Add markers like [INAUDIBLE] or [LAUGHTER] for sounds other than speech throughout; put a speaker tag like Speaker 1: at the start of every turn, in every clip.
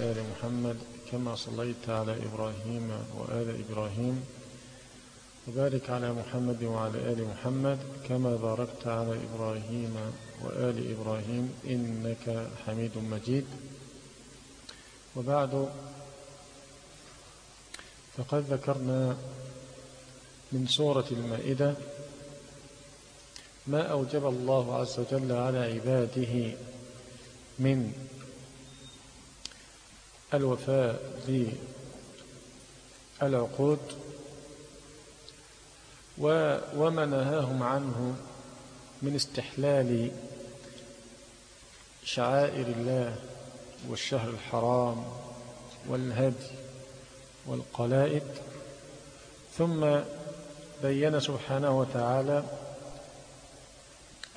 Speaker 1: آل محمد كما صليت على إبراهيم وآل إبراهيم وبارك على محمد وعلى آل محمد كما باركت على إبراهيم وآل إبراهيم إنك حميد مجيد. وبعد فقد ذكرنا من سورة المائدة ما أوجب الله عز وجل على عباده من الوفاء بالعقود وما نهاهم عنه من استحلال شعائر الله والشهر الحرام والهدي والقلائد. ثم بين سبحانه وتعالى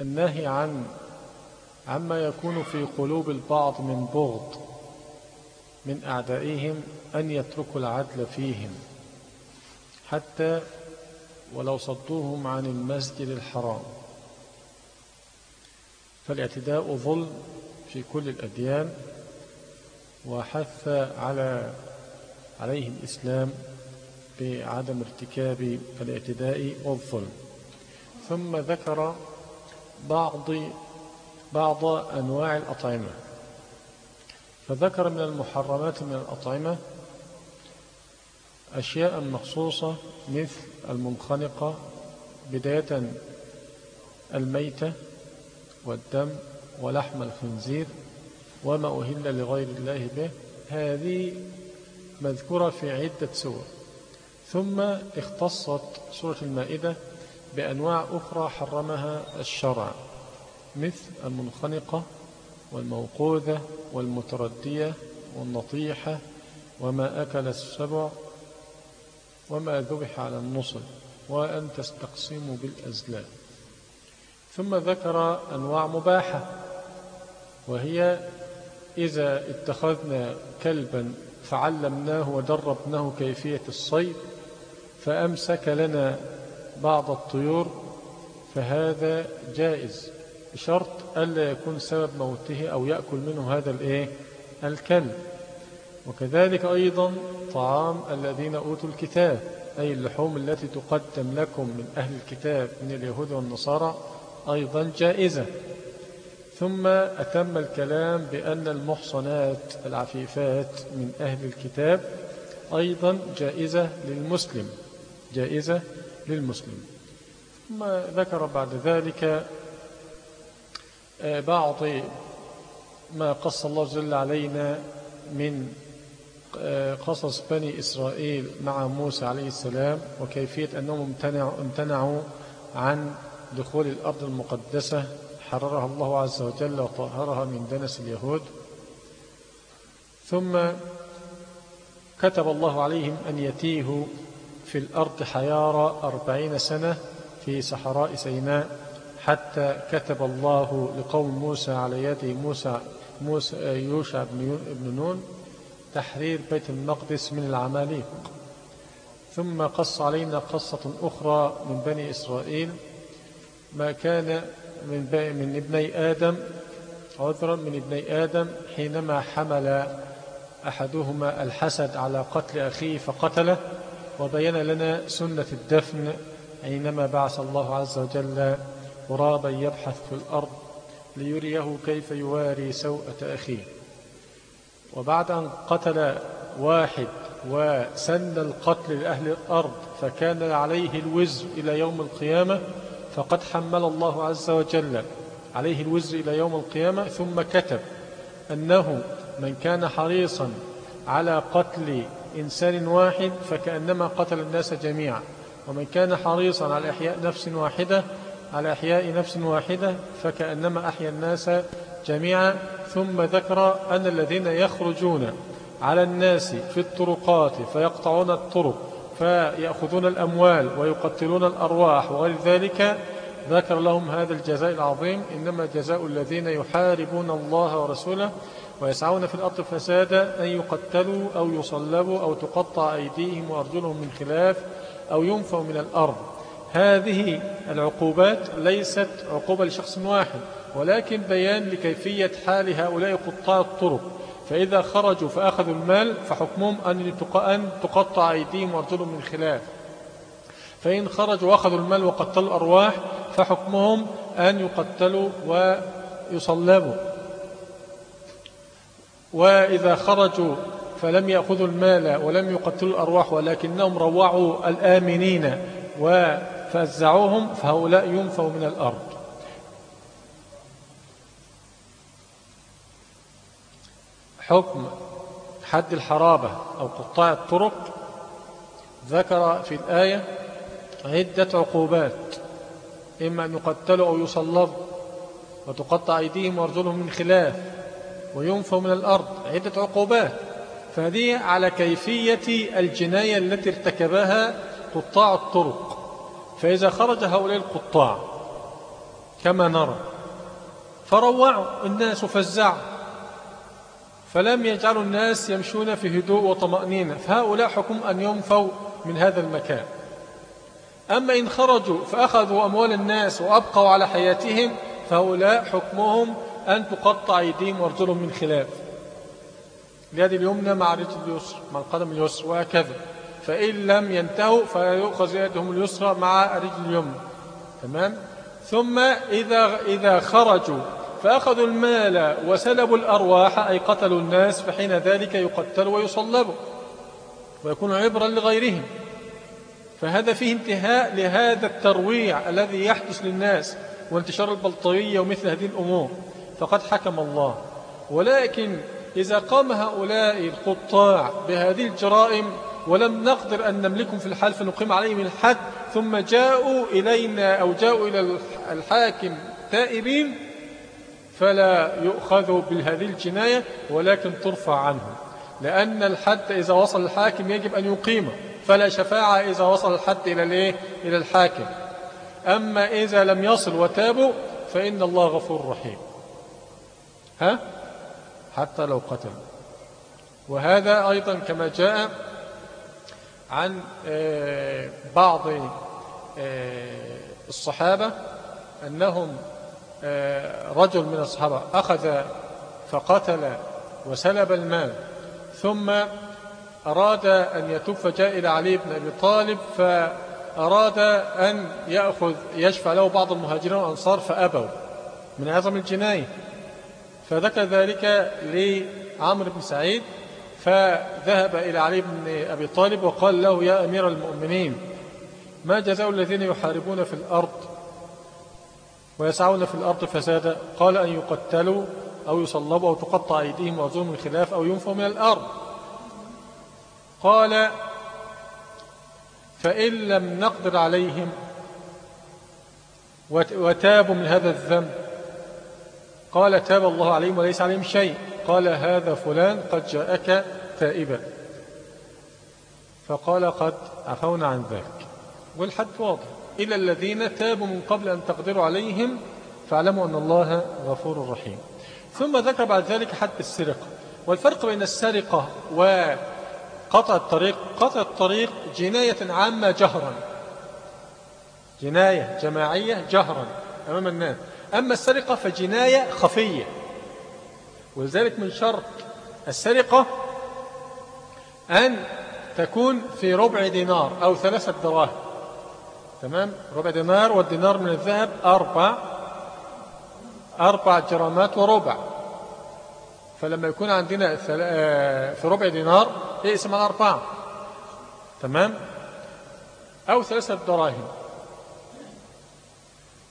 Speaker 1: النهي عن عما يكون في قلوب البعض من بغض من أعدائهم أن يتركوا العدل فيهم حتى ولو صدوهم عن المسجد الحرام. فالاعتداء ظلم في كل الأديان وحث على عليه الإسلام بعدم ارتكاب الاعتداء والظلم. ثم ذكر بعض بعض أنواع الأطعمة. فذكر من المحرمات من الأطعمة أشياء مخصوصة مثل المنخنقة بداية الميتة والدم ولحم الخنزير وما أهل لغير الله به. هذه مذكورة في عدة سور. ثم اختصت سورة المائدة بأنواع أخرى حرمها الشرع مثل المنخنقة والموقوذة والمتردية والنطيحة وما أكل السبع وما ذبح على النصل وأن تستقسموا بالأزلام. ثم ذكر أنواع مباحة وهي إذا اتخذنا كلبا فعلمناه ودربناه كيفية الصيد فأمسك لنا بعض الطيور فهذا جائز. بشرط ألا يكون سبب موته أو يأكل منه هذا الإيه؟ الكلب. وكذلك أيضا طعام الذين أوتوا الكتاب أي اللحوم التي تقدم لكم من أهل الكتاب من اليهود والنصارى أيضا جائزة. ثم أتم الكلام بأن المحصنات العفيفات من أهل الكتاب أيضا جائزة للمسلم. جائزة للمسلم. ثم ذكر بعد ذلك بعض ما قص الله جل علينا من آه، قصص بني إسرائيل مع موسى عليه السلام وكيفية أنهم امتنعوا عن دخول الأرض المقدسة حررها الله عز وجل وطهرها من دنس اليهود. ثم كتب الله عليهم أن يتيهوا في الأرض حيارى أربعين سنة في صحراء سيناء. حتى كتب الله لقوم موسى على يد موسى, موسى يوشع بن نون تحرير بيت المقدس من العماليق. ثم قص علينا قصة أخرى من بني إسرائيل ما كان من, من ابني آدم عذرا من ابني آدم حينما حمل أحدهما الحسد على قتل أخيه فقتله وبين لنا سنة الدفن حينما بعث الله عز وجل غرابا يبحث في الأرض ليريه كيف يواري سوءة أخيه. وبعد أن قتل واحد وسن القتل لأهل الأرض فكان عليه الوزر إلى يوم القيامة فقد حمل الله عز وجل عليه الوزر إلى يوم القيامة ثم كتب أنه من كان حريصا على قتل إنسان واحد فكأنما قتل الناس جميعا ومن كان حريصا على إحياء نفس واحدة على إحياء نفس واحدة فكأنما أحيا الناس جميعا ثم ذكر أن الذين يخرجون على الناس في الطرقات فيقطعون الطرق فيأخذون الأموال ويقتلون الأرواح وغير ذلك ذكر لهم هذا الجزاء العظيم إنما جزاء الذين يحاربون الله ورسوله ويسعون في الأرض فسادا أن يقتلوا أو يصلبوا أو تقطع أيديهم وأرجلهم من خلاف أو ينفوا من الأرض. هذه العقوبات ليست عقوبة لشخص واحد ولكن بيان لكيفية حال هؤلاء قطاع الطرق. فإذا خرجوا فأخذوا المال فحكمهم أن تقطع أيديهم وأرجلهم من خلاف. فإن خرجوا وأخذوا المال وقتلوا الأرواح فحكمهم أن يقتلوا ويصلبوا. وإذا خرجوا فلم يأخذوا المال ولم يقتلوا الأرواح ولكنهم روعوا الآمنين وفزعوهم فهؤلاء ينفوا من الأرض. حكم حد الحرابة أو قطاع الطرق ذكر في الآية عدة عقوبات إما أن يقتلوا أو يصلبوا وتقطع أيديهم وأرجلهم من خلاف وينفوا من الأرض. عدة عقوبات. فهذه على كيفية الجناية التي ارتكبها قطاع الطرق. فإذا خرج هؤلاء القطاع كما نرى فروعوا الناس وفزعوا فلم يجعلوا الناس يمشون في هدوء وطمأنينة فهؤلاء حكم أن ينفوا من هذا المكان. أما إن خرجوا فأخذوا أموال الناس وأبقوا على حياتهم فهؤلاء حكمهم أن تقطع أيديهم وأرجلهم من خلاف. اليد اليمنى مع الرجل اليسر مع القدم اليسر وهكذا. فإن لم ينتهوا فيؤخذ يدهم اليسرى مع الرجل اليمنى تمام؟ ثم إذا, إذا خرجوا فأخذوا المال وسلبوا الأرواح أي قتلوا الناس فحين ذلك يقتلوا ويصلبوا ويكون عبرا لغيرهم. فهذا فيه انتهاء لهذا الترويع الذي يحدث للناس وانتشار البلطوية ومثل هذه الأمور. فقد حكم الله. ولكن إذا قام هؤلاء القطاع بهذه الجرائم ولم نقدر أن نملكهم في الحال فنقيم عليهم الحد ثم جاءوا إلينا أو جاءوا إلى الحاكم تائبين فلا يؤخذ بهذه الجناية ولكن ترفع عنه لأن الحد إذا وصل الحاكم يجب أن يقيمه فلا شفاعة إذا وصل الحد إلى الإيه؟ إلى الحاكم. أما إذا لم يصل وتابوا فإن الله غفور رحيم. ها؟ حتى لو قتل وهذا أيضا كما جاء عن آه، بعض آه، الصحابة أنهم آه، رجل من الصحابة أخذ فقتل وسلب المال ثم أراد أن يتوب فجاء إلى علي بن أبي طالب فأراد أن يأخذ يشفع له بعض المهاجرين والأنصار فأبوا من أعظم الجناية فذكر ذلك لعمر بن سعيد فذهب إلى علي بن أبي طالب وقال له يا أمير المؤمنين ما جزاء الذين يحاربون في الأرض ويسعون في الأرض فسادا؟ قال أن يقتلوا أو يصلبوا أو تقطع أيديهم وأرجلهم من خلاف أو ينفوا من الأرض. قال فإن لم نقدر عليهم وتابوا من هذا الذنب. قال تاب الله عليهم وليس عليهم شيء. قال هذا فلان قد جاءك تائبا. فقال قد عفونا عن ذلك. والحد واضح. إلى الذين تابوا من قبل أن تقدروا عليهم فاعلموا أن الله غفور رحيم. ثم ذكر بعد ذلك حد السرقة. والفرق بين السرقة وقطع الطريق قطع الطريق جناية عامة جهرا. جناية جماعية جهرا أمام الناس. أما السرقة فجناية خفية. ولذلك من شرط السرقة أن تكون في ربع دينار أو ثلاثة دراهم. تمام؟ ربع دينار والدينار من الذهب أربع أربع جرامات وربع. فلما يكون عندنا آه، في ربع دينار يقسم على أربعة تمام؟ أو ثلاثة دراهم.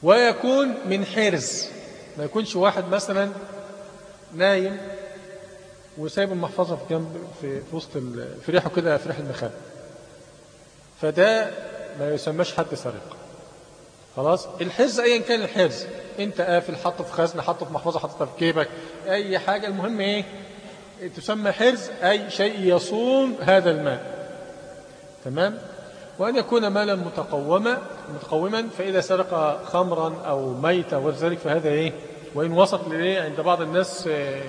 Speaker 1: ويكون من حرز. ما يكونش واحد مثلا نايم وسايب المحفظة في جنب في, وسط في ريحه كده في ريح المخاب فده ما يسمىش حد سرقة خلاص؟ الحرز ايا كان الحرز أنت قافل حطه في خزنة حطه في محفظة حطه في جيبك أي حاجة المهم إيه؟ تسمى حرز أي شيء يصون هذا المال. تمام؟ وأن يكون مالا متقوما متقوما فإذا سرق خمرا أو ميتا وذلك فهذا إيه؟ وإن وصل لإيه عند بعض الناس آه،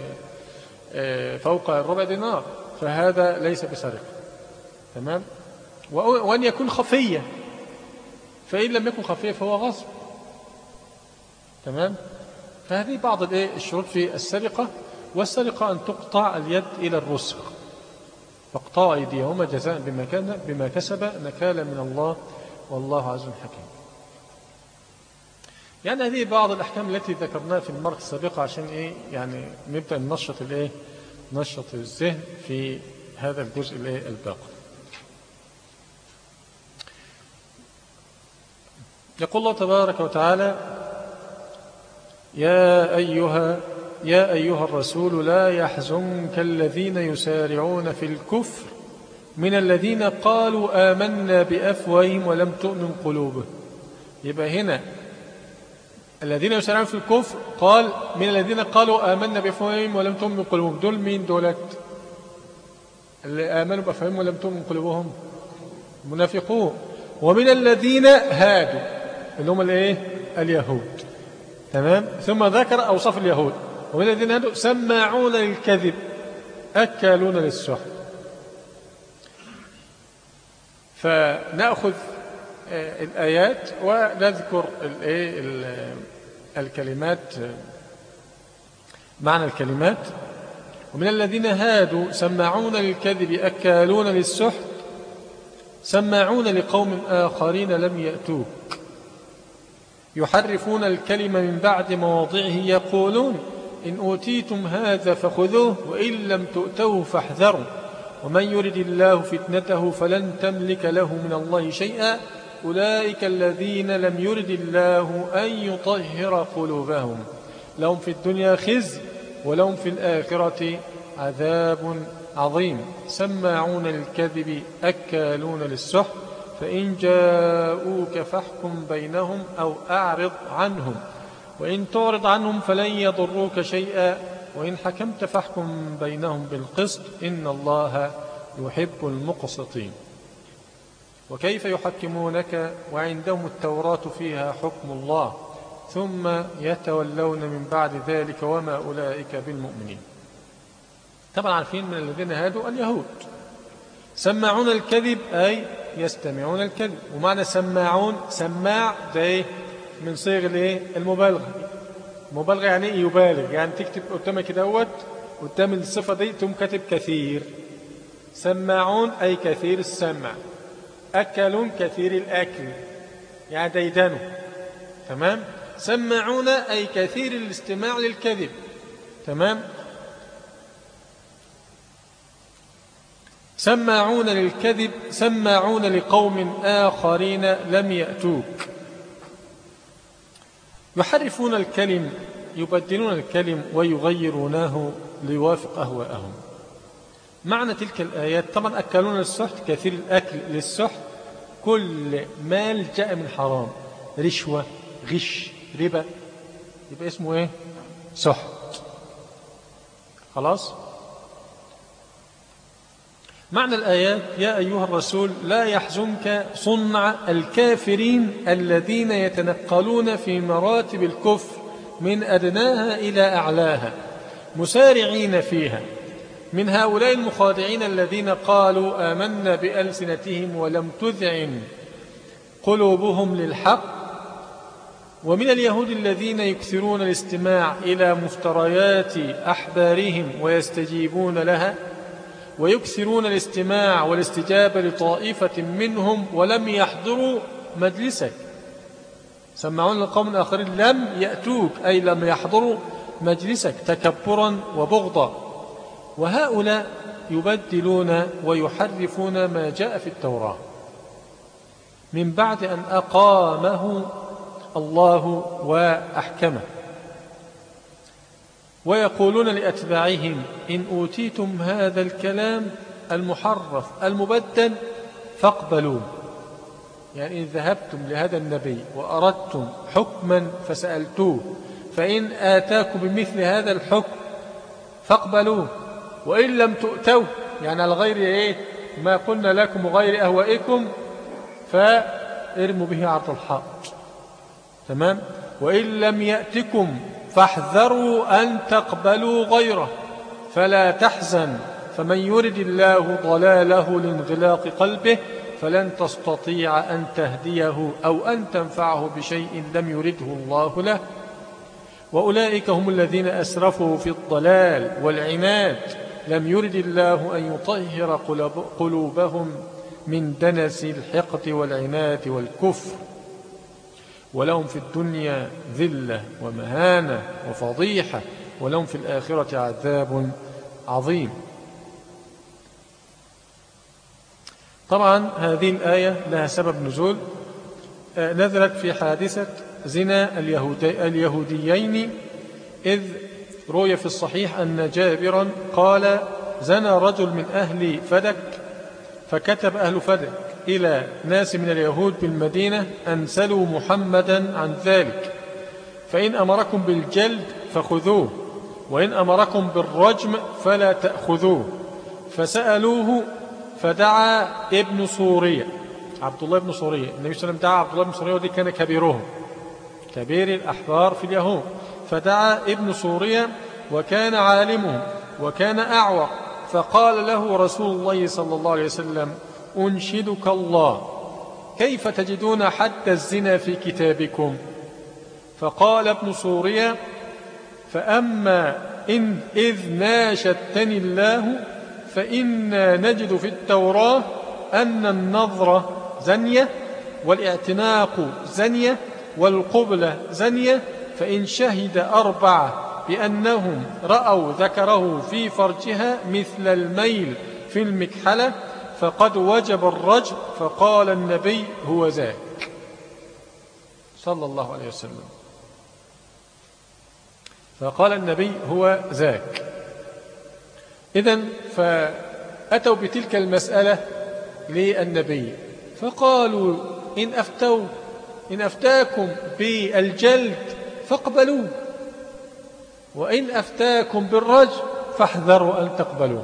Speaker 1: آه، فوق الربع دينار فهذا ليس بسرقة. تمام؟ وأن يكون خفية. فإن لم يكن خفية فهو غصب. تمام؟ فهذه بعض الشروط في السرقة. والسرقة أن تقطع اليد إلى الرسغ. فاقطعوا أيديهما جزاء بما, كان بما كسب نكالا من الله. والله عز حكيم. يعني هذه بعض الأحكام التي ذكرناها في المرة السابقة عشان إيه يعني نبدأ ننشط الإيه نشط الذهن في هذا الجزء الإيه الباقي. يقول الله تبارك وتعالى يا أيها يا أيها الرسول لا يحزنك الذين يسارعون في الكفر من الذين قالوا آمنا بأفواههم ولم تؤمن قلوبهم. يبقى هنا الذين يسارعون في الكفر قال من الذين قالوا آمنا بأفواههم ولم تؤمن قلوبهم دول مين دولت؟ اللي آمنوا بأفواههم ولم تؤمن قلوبهم منافقون ومن الذين هادوا اللي هم الإيه؟ اليهود. تمام؟ ثم ذكر أوصاف اليهود. ومن الذين هادوا سماعون للكذب أكالون للسحر. فنأخذ آه، الآيات ونذكر الكلمات معنى الكلمات ومن الذين هادوا سماعون للكذب أكالون للسحر سماعون لقوم آخرين لم يأتوك يحرفون الكلمة من بعد مواضعه يقولون إن أوتيتم هذا فخذوه وإن لم تؤتوه فاحذروا ومن يرد الله فتنته فلن تملك له من الله شيئا. أولئك الذين لم يرد الله أن يطهر قلوبهم. لهم في الدنيا خز ولهم في الآخرة عذاب عظيم. سماعون الكذب أكالون للسحر. فإن جاءوك فاحكم بينهم أو أعرض عنهم. وإن تعرض عنهم فلن يضروك شيئا. وإن حكمت فاحكم بينهم بالقسط. إن الله يحب المقسطين. وكيف يحكمونك وعندهم التوراة فيها حكم الله ثم يتولون من بعد ذلك وما أولئك بالمؤمنين. طبعا عارفين من الذين هادوا اليهود. سماعون الكذب أي يستمعون الكذب. ومعنى سماعون سماع ده من صيغ المبالغة. مبالغة يعني إيه يبالغ؟ يعني تكتب قدامك دوت قدام الصفة دي تقوم كاتب كثير. سماعون أي كثير السمع. أكلون كثير الأكل يعني ديدنوا تمام؟ سماعون أي كثير الاستماع للكذب. تمام؟ سماعون للكذب سماعون لقوم آخرين لم يأتوك. يحرفون الكلم يبدلون الكلم ويغيرونه ليوافق أهواءهم. معنى تلك الآيات؟ طبعا أكلون السحت كثير الأكل للسحت كل مال جاء من حرام. رشوة غش ربا. يبقى اسمه إيه؟ سحت. خلاص؟ معنى الآيات يا أيها الرسول لا يحزنك صنع الكافرين الذين يتنقلون في مراتب الكفر من أدناها إلى أعلاها مسارعين فيها. من هؤلاء المخادعين الذين قالوا آمنا بألسنتهم ولم تذعن قلوبهم للحق ومن اليهود الذين يكثرون الاستماع إلى مفتريات أحبارهم ويستجيبون لها ويكثرون الاستماع والاستجابة لطائفة منهم ولم يحضروا مجلسك. سمعون لقوم آخرين لم يأتوك أي لم يحضروا مجلسك تكبرا وبغضا. وهؤلاء يبدلون ويحرفون ما جاء في التوراة. من بعد أن أقامه الله وأحكمه. ويقولون لأتباعهم إن أوتيتم هذا الكلام المحرف المبدل فاقبلوه. يعني إن ذهبتم لهذا النبي وأردتم حكما فسألتوه فإن آتاكم بمثل هذا الحكم فاقبلوه. وإن لم تؤتوا يعني على غير إيه؟ ما قلنا لكم وغير أهوائكم فارموا به عرض الحائط. تمام؟ وإن لم يأتكم فاحذروا أن تقبلوا غيره فلا تحزن. فمن يرد الله ضلاله لانغلاق قلبه فلن تستطيع أن تهديه أو أن تنفعه بشيء لم يرده الله له. وأولئك هم الذين أسرفوا في الضلال والعناد لم يرد الله أن يطهر قلوبهم من دنس الحقد والعناد والكفر. ولهم في الدنيا ذلة ومهانة وفضيحة ولهم في الآخرة عذاب عظيم. طبعا هذه الآية لها سبب نزول. آه، نزلت في حادثة زنا اليهوديين إذ روي في الصحيح أن جابرا قال زنى رجل من أهل فدك فكتب أهل فدك إلى ناس من اليهود بالمدينة أن سلوا محمدا عن ذلك فإن أمركم بالجلد فخذوه وإن أمركم بالرجم فلا تأخذوه. فسألوه فدعا ابن سوريا عبد الله بن سوريا النبي صلى الله عليه وسلم دعا عبد الله بن سوريا ودي كان كبيرهم كبير الأحبار في اليهود. فدعا ابن سوريا وكان عالمهم وكان أعور فقال له رسول الله صلى الله عليه وسلم أنشدك الله كيف تجدون حد الزنا في كتابكم؟ فقال ابن سوريا فأما إن إذ ناشدتني الله فإنا نجد في التوراة أن النظرة زنية والإعتناق زنية والقبلة زنية فإن شهد أربعة بأنهم رأوا ذكره في فرجها مثل الميل في المكحلة فقد وجب الرجل فقال النبي هو ذاك. صلى الله عليه وسلم. فقال النبي هو ذاك. إذن فأتوا بتلك المسألة للنبي. فقالوا إن أفتوا إن أفتاكم بالجلد فاقبلوه وإن أفتاكم بالرجل فاحذروا أن تقبلوه.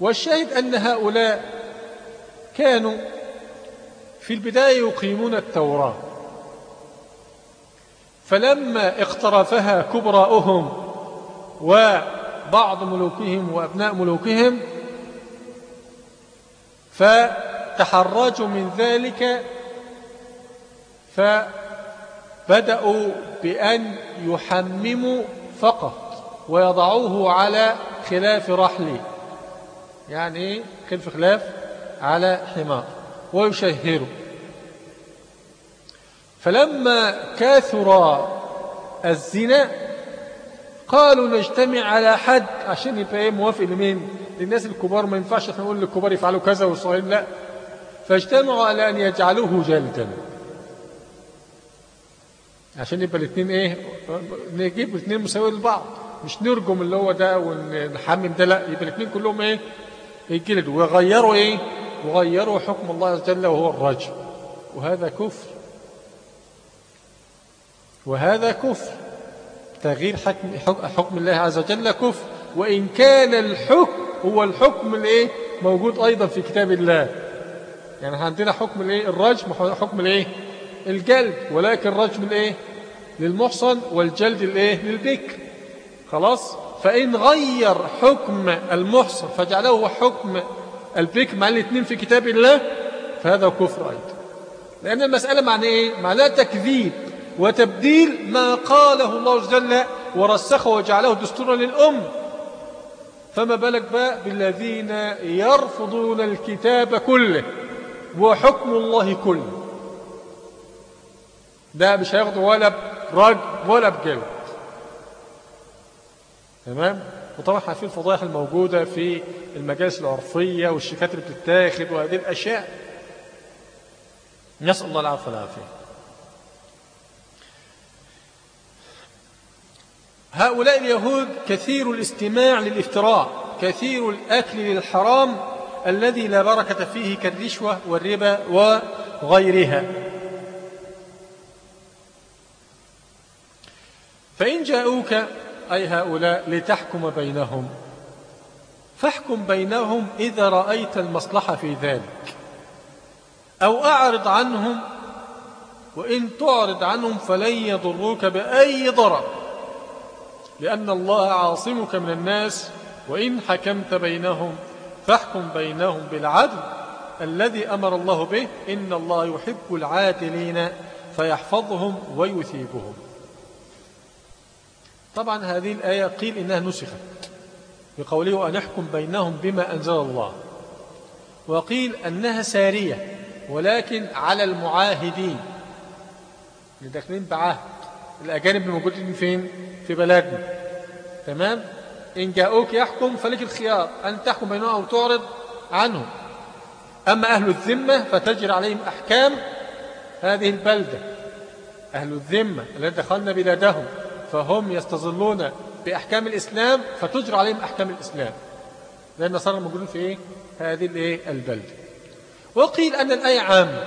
Speaker 1: والشاهد أن هؤلاء كانوا في البداية يقيمون التوراة. فلما اقترفها كبراؤهم وبعض ملوكهم وأبناء ملوكهم فتحرجوا من ذلك فبدأوا بأن يحمموا فقط ويضعوه على خلاف رحله. يعني خلف خلاف على حمار ويشهروا فلما كاثر الزنا قالوا نجتمع على حد عشان يبقى إيه موافق لمين؟ للناس الكبار. ما ينفعش إحنا نقول للكبار يفعلوا كذا والصغيرين لا. فاجتمعوا على أن يجعلوه جلدا. عشان يبقى الاثنين إيه نجيب الاثنين مساوي لبعض. مش نرجم اللي هو ده ونحمم ده لا يبقى الاثنين كلهم إيه يجلدوا ويغيروا إيه وغيروا حكم الله عز وجل وهو الرجم وهذا كفر. وهذا كفر. تغيير حكم, حكم الله عز وجل كفر. وإن كان الحكم هو الحكم الإيه موجود أيضا في كتاب الله. يعني عندنا حكم الإيه الرجم حكم الإيه الجلد ولكن رجم الايه للمحصن والجلد الإيه؟ للبكر. خلاص؟ فإن غير حكم المحصن فجعله حكم البكر مع الاثنين في كتاب الله فهذا كفر أيضا. لأن المسألة معنى إيه؟ معناها تكذيب وتبديل ما قاله الله عز وجل ورسخه وجعله دستورا للأم. فما بالك بقى بالذين يرفضون الكتاب كله وحكم الله كله؟ ده مش هياخدوا ولا برج ولا بجلد. تمام؟ وطبعا في الفضائح الموجودة في المجالس العرفية والشيكات اللي بتتاخد وهذه الأشياء. نسأل الله العافية والعافية. هؤلاء اليهود كثير الاستماع للافتراء كثير الأكل للحرام الذي لا بركة فيه كالرشوة والربا وغيرها. فإن جاءوك أي هؤلاء لتحكم بينهم. فاحكم بينهم إذا رأيت المصلحة في ذلك. أو أعرض عنهم وإن تعرض عنهم فلن يضروك بأي ضرر. لأن الله عاصمك من الناس وإن حكمت بينهم فاحكم بينهم بالعدل الذي أمر الله به. إن الله يحب العادلين فيحفظهم ويثيبهم. طبعا هذه الآية قيل إنها نسخت بقوله أن يحكم بينهم بما أنزل الله. وقيل أنها سارية ولكن على المعاهدين. اللي داخلين بعهد. الأجانب الموجودين فين؟ في بلدنا. تمام؟ إن جاءوك يحكم فلك الخيار أن تحكم بينهم أو تعرض عنهم. أما أهل الذمة فتجري عليهم أحكام هذه البلدة. أهل الذمة الذين دخلنا بلادهم. فهم يستظلون بأحكام الإسلام فتجرى عليهم أحكام الإسلام. لأن النصارى الموجودين في إيه؟ هذه الإيه؟ البلدة وقيل أن الآية عامة.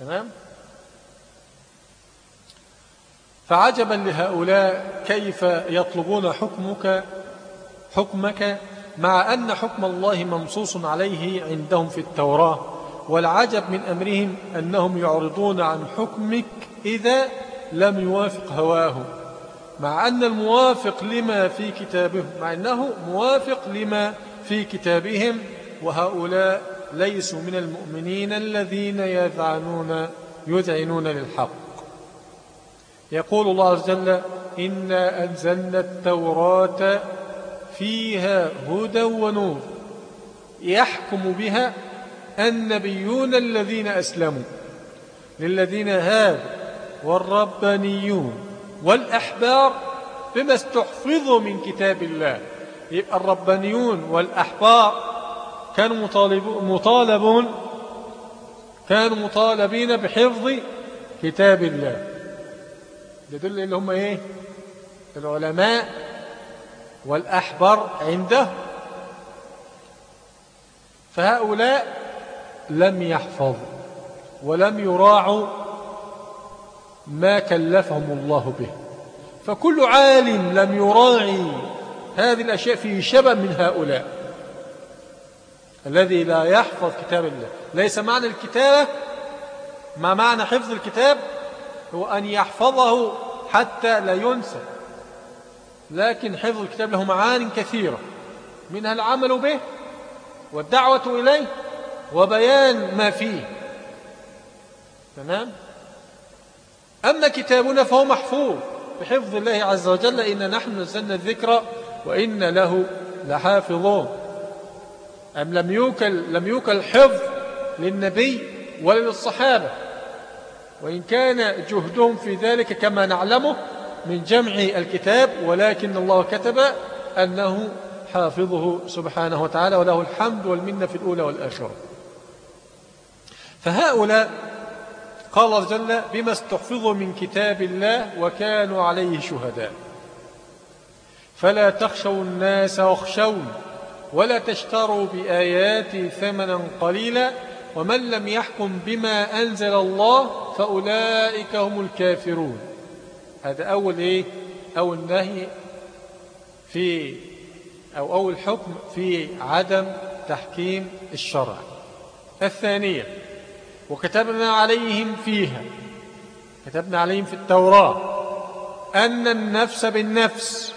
Speaker 1: تمام؟ فعجبا لهؤلاء كيف يطلبون حكمك حكمك مع أن حكم الله منصوص عليه عندهم في التوراة. والعجب من أمرهم أنهم يعرضون عن حكمك إذا لم يوافق هواه مع أن الموافق لما في كتابهم مع أنه موافق لما في كتابهم وهؤلاء ليسوا من المؤمنين الذين يذعنون يذعنون للحق. يقول الله عز وجل إنا أنزلنا التوراة فيها هدى ونور يحكم بها النبيون الذين أسلموا للذين هادوا والربانيون والأحبار بما استحفظوا من كتاب الله. يبقى الربانيون والأحبار كانوا مطالبون كانوا مطالبين بحفظ كتاب الله. يدل اللي هم إيه؟ العلماء والأحبر عنده. فهؤلاء لم يحفظوا ولم يراعوا ما كلفهم الله به. فكل عالم لم يراعي هذه الأشياء فيه شبه من هؤلاء. الذي لا يحفظ كتاب الله. ليس معنى الكتابة ما معنى حفظ الكتاب؟ هو أن يحفظه حتى لا ينسى. لكن حفظ الكتاب له معان كثيرة. منها العمل به والدعوة إليه وبيان ما فيه. تمام؟ أما كتابنا فهو محفوظ. بحفظ الله عز وجل إن نحن نزلنا الذكر وإن له لحافظون. أم لم يوكل, لم يوكل حفظ للنبي ولا للصحابة. وإن كان جهدهم في ذلك كما نعلمه من جمع الكتاب ولكن الله كتب أنه حافظه سبحانه وتعالى وله الحمد والمنة في الأولى والآخرة. فهؤلاء قال الله جل بما استحفظوا من كتاب الله وكانوا عليه شهداء. فلا تخشوا الناس واخشون ولا تشتروا بآياتي ثمنا قليلا ومن لم يحكم بما أنزل الله فأولئك هم الكافرون. هذا أول إيه؟ أول نهي في أو أول حكم في عدم تحكيم الشرع. الثانية وكتبنا عليهم فيها كتبنا عليهم في التوراة أن النفس بالنفس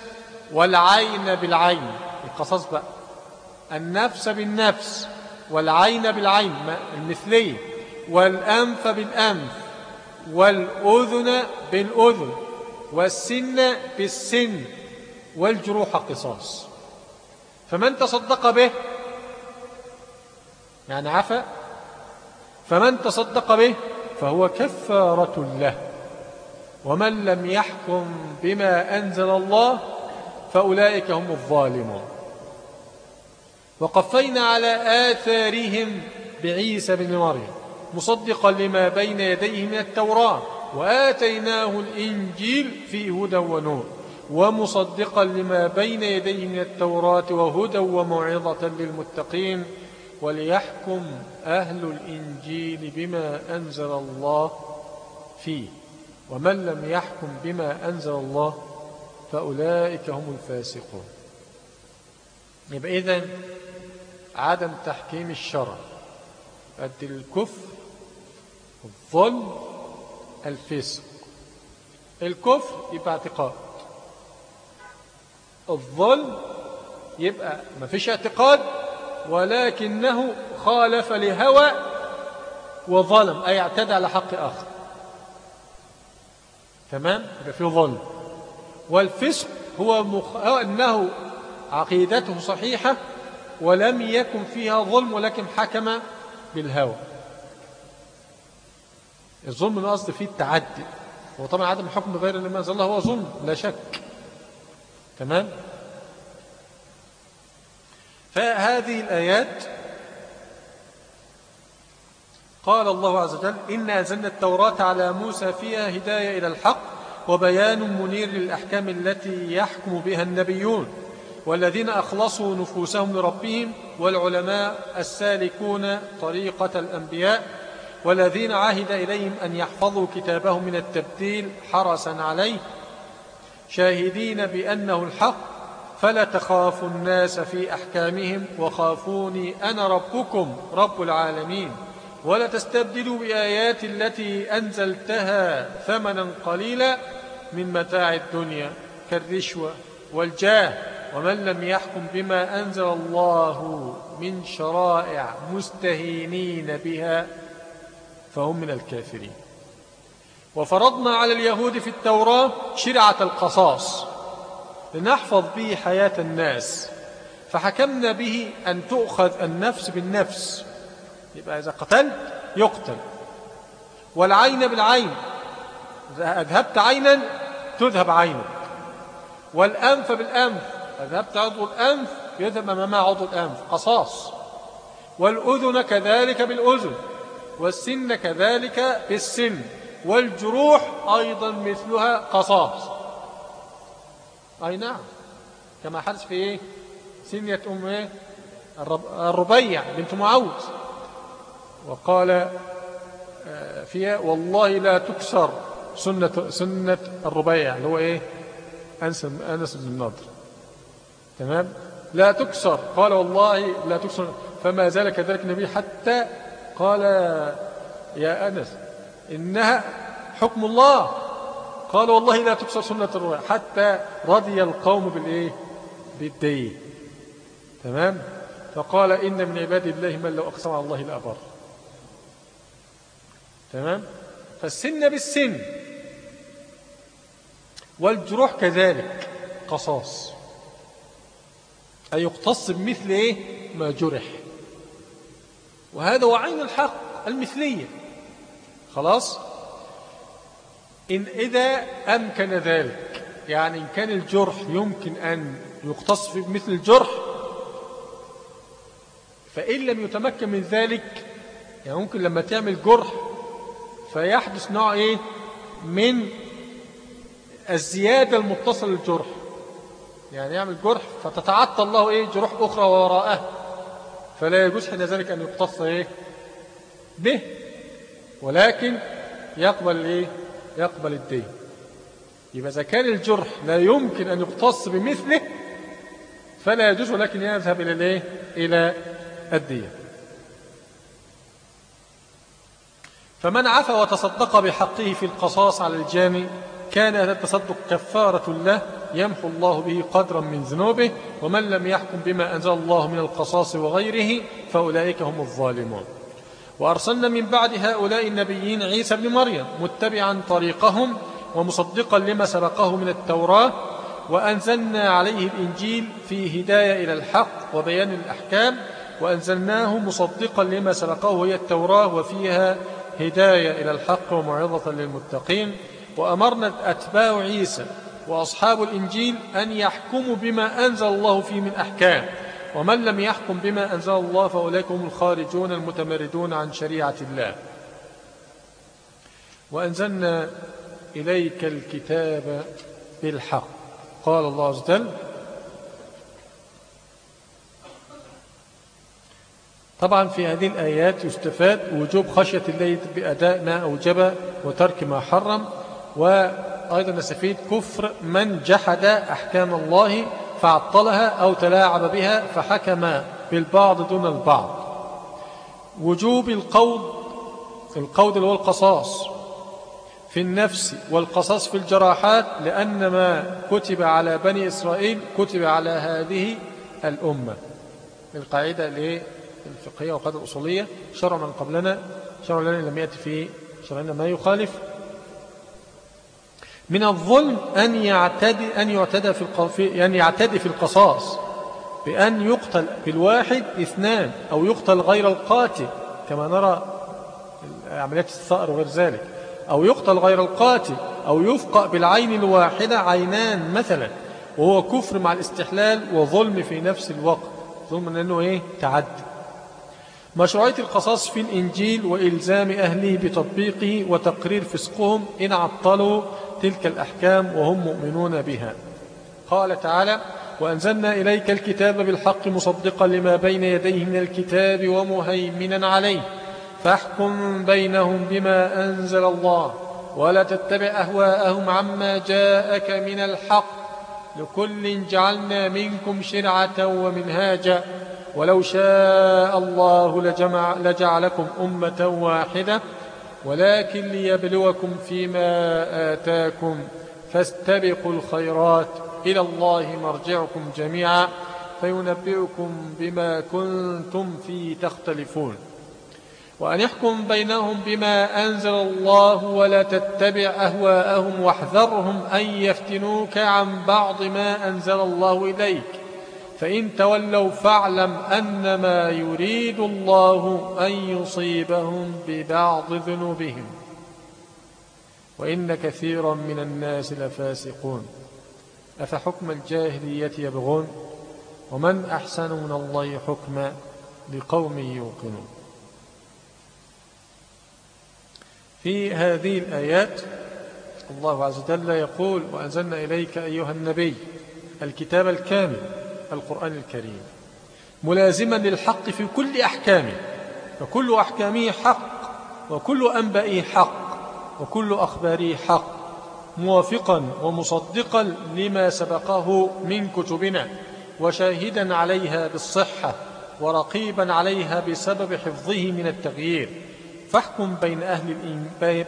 Speaker 1: والعين بالعين. القصص بقى. النفس بالنفس والعين بالعين المثلية والأنف بالأنف والأذن بالأذن والسن بالسن والجروح قصاص. فمن تصدق به؟ يعني عفا؟ فمن تصدق به فهو كفارة له. ومن لم يحكم بما أنزل الله فأولئك هم الظالمون. وقفينا على آثارهم بعيسى بن مريم مصدقا لما بين يديه من التوراة وآتيناه الإنجيل في هدى ونور ومصدقا لما بين يديه من التوراة وهدى وموعظة للمتقين وليحكم أهل الإنجيل بما أنزل الله فيه. ومن لم يحكم بما أنزل الله فأولئك هم الفاسقون. يبقى إذن عدم تحكيم الشرع قد الكفر الظلم الفسق. الكفر يبقى اعتقاد. الظلم يبقى ما فيش اعتقاد ولكنه خالف لهوى وظلم أي اعتدى على حق آخر. تمام؟ يبقى ظلم. والفسق هو, مخ... أنه عقيدته صحيحة ولم يكن فيها ظلم ولكن حكم بالهوى. الظلم من قصد فيه التعدي. وطبعا عدم الحكم بغير ما أنزل الله هو ظلم لا شك. تمام؟ فهذه الآيات قال الله عز وجل إن أنزلنا التوراة على موسى فيها هداية إلى الحق وبيان منير للأحكام التي يحكم بها النبيون والذين أخلصوا نفوسهم لربهم والعلماء السالكون طريقة الأنبياء والذين عهد إليهم أن يحفظوا كتابهم من التبديل حرسا عليه شاهدين بأنه الحق فلا تخافوا الناس في أحكامهم وخافوني أنا ربكم رب العالمين. ولا تستبدلوا بآيات التي أنزلتها ثمنا قليلا من متاع الدنيا كالرشوة والجاه. ومن لم يحكم بما أنزل الله من شرائع مستهينين بها فهم من الكافرين. وفرضنا على اليهود في التوراة شرعة القصاص. لنحفظ به حياة الناس. فحكمنا به أن تؤخذ النفس بالنفس. يبقى إذا قتلت يقتل. والعين بالعين. إذا أذهبت عينا تذهب عينك. والأنف بالأنف. أذهبت عضو الأنف يذهب أمامها عضو الأنف. قصاص. والأذن كذلك بالأذن. والسن كذلك بالسن. والجروح أيضا مثلها قصاص. أي نعم. كما حدث في إيه سنية أم إيه الربيع بنت معوذ. وقال آه، فيها والله لا تكسر سنة, سنة الربيع. اللي هو إيه؟ أنس, أنس بن النضر. تمام؟ لا تكسر. قال والله لا تكسر. فما زال كذلك النبي حتى قال يا أنس إنها حكم الله. قال والله لا تكسر سنة الربيع حتى رضي القوم بالإيه؟ بالدين. تمام؟ فقال إن من عباد الله من لو أقسم على الله لأبر. تمام؟ فالسن بالسن. والجروح كذلك. قصاص. أي يقتص بمثل إيه؟ ما جرح. وهذا هو عين الحق المثلية. خلاص؟ إن إذا أمكن ذلك يعني إن كان الجرح يمكن أن يقتص بمثل الجرح فإن لم يتمكن من ذلك يعني ممكن لما تعمل جرح فيحدث نوع إيه؟ من الزيادة المتصلة للجرح. يعني يعمل جرح فتتعطى الله إيه؟ جروح أخرى وراءه فلا يجوز حين ذلك أن يقتص إيه؟ به ولكن يقبل إيه؟ يقبل الدين. يبقى إذا كان الجرح لا يمكن أن يقتص بمثله فلا يجوز ولكن يذهب إلى الإيه؟ إلى الدين. فمن عفى وتصدق بحقه في القصاص على الجاني كان هذا التصدق كفارة له يمحو الله به قدرا من ذنوبه ومن لم يحكم بما أنزل الله من القصاص وغيره فأولئك هم الظالمون. وأرسلنا من بعد هؤلاء النبيين عيسى بن مريم متبعا طريقهم ومصدقا لما سبقه من التوراة وأنزلنا عليه الإنجيل في هداية إلى الحق وبيان الأحكام وأنزلناه مصدقا لما سبقه هي التوراة وفيها هداية إلى الحق ومعظة للمتقين. وأمرنا أتباع عيسى وأصحاب الإنجيل أن يحكموا بما أنزل الله فيه من أحكام. ومن لم يحكم بما أنزل الله فأولئك هم الخارجون المتمردون عن شريعة الله. وأنزلنا إليك الكتاب بالحق. قال الله عز وجل طبعا في هذه الآيات يستفاد وجوب خشية الله بأداء ما أوجب وترك ما حرم. وأيضا نستفيد كفر من جحد أحكام الله فعطلها أو تلاعب بها فحكم بالبعض دون البعض. وجوب القود القود اللي هو القصاص في النفس والقصاص في الجراحات لأن ما كتب على بني إسرائيل كتب على هذه الأمة. القاعدة الفقهية وقاعدة الأصولية شرع من قبلنا شرع لنا لم يأتي في شرعنا ما يخالف من الظلم أن يعتدي أن يعتدى في يعني يعتدي في القصاص بأن يقتل بالواحد اثنان أو يقتل غير القاتل كما نرى عمليات الثأر وغير ذلك أو يقتل غير القاتل أو يفقأ بالعين الواحدة عينان مثلا وهو كفر مع الاستحلال وظلم في نفس الوقت ظلم أنه إيه؟ تعد. مشروعية القصاص في الإنجيل وإلزام أهله بتطبيقه وتقرير فسقهم إن عطلوا تلك الأحكام وهم مؤمنون بها. قال تعالى وأنزلنا إليك الكتاب بالحق مصدقا لما بين يديه من الكتاب ومهيمنا عليه. فاحكم بينهم بما أنزل الله ولا تتبع أهواءهم عما جاءك من الحق. لكل جعلنا منكم شرعة ومنهاجا. ولو شاء الله لجمع لجعلكم أمة واحدة. ولكن ليبلوكم فيما آتاكم فاستبقوا الخيرات إلى الله مرجعكم جميعا فينبئكم بما كنتم فيه تختلفون. وأن يحكم بينهم بما أنزل الله ولا تتبع أهواءهم واحذرهم أن يفتنوك عن بعض ما أنزل الله إليك. فإن تولوا فاعلم أنما يريد الله أن يصيبهم ببعض ذنوبهم. وإن كثيرا من الناس لفاسقون. أفحكم الجاهلية يبغون؟ ومن أحسن من الله حكما لقوم يوقنون. في هذه الآيات الله عز وجل يقول وأنزلنا إليك أيها النبي الكتاب الكامل القرآن الكريم ملازما للحق في كل أحكامه فكل أحكامه حق وكل أنبئه حق وكل أخباره حق موافقا ومصدقا لما سبقه من كتبنا وشاهدا عليها بالصحة ورقيبا عليها بسبب حفظه من التغيير. فاحكم بين أهل,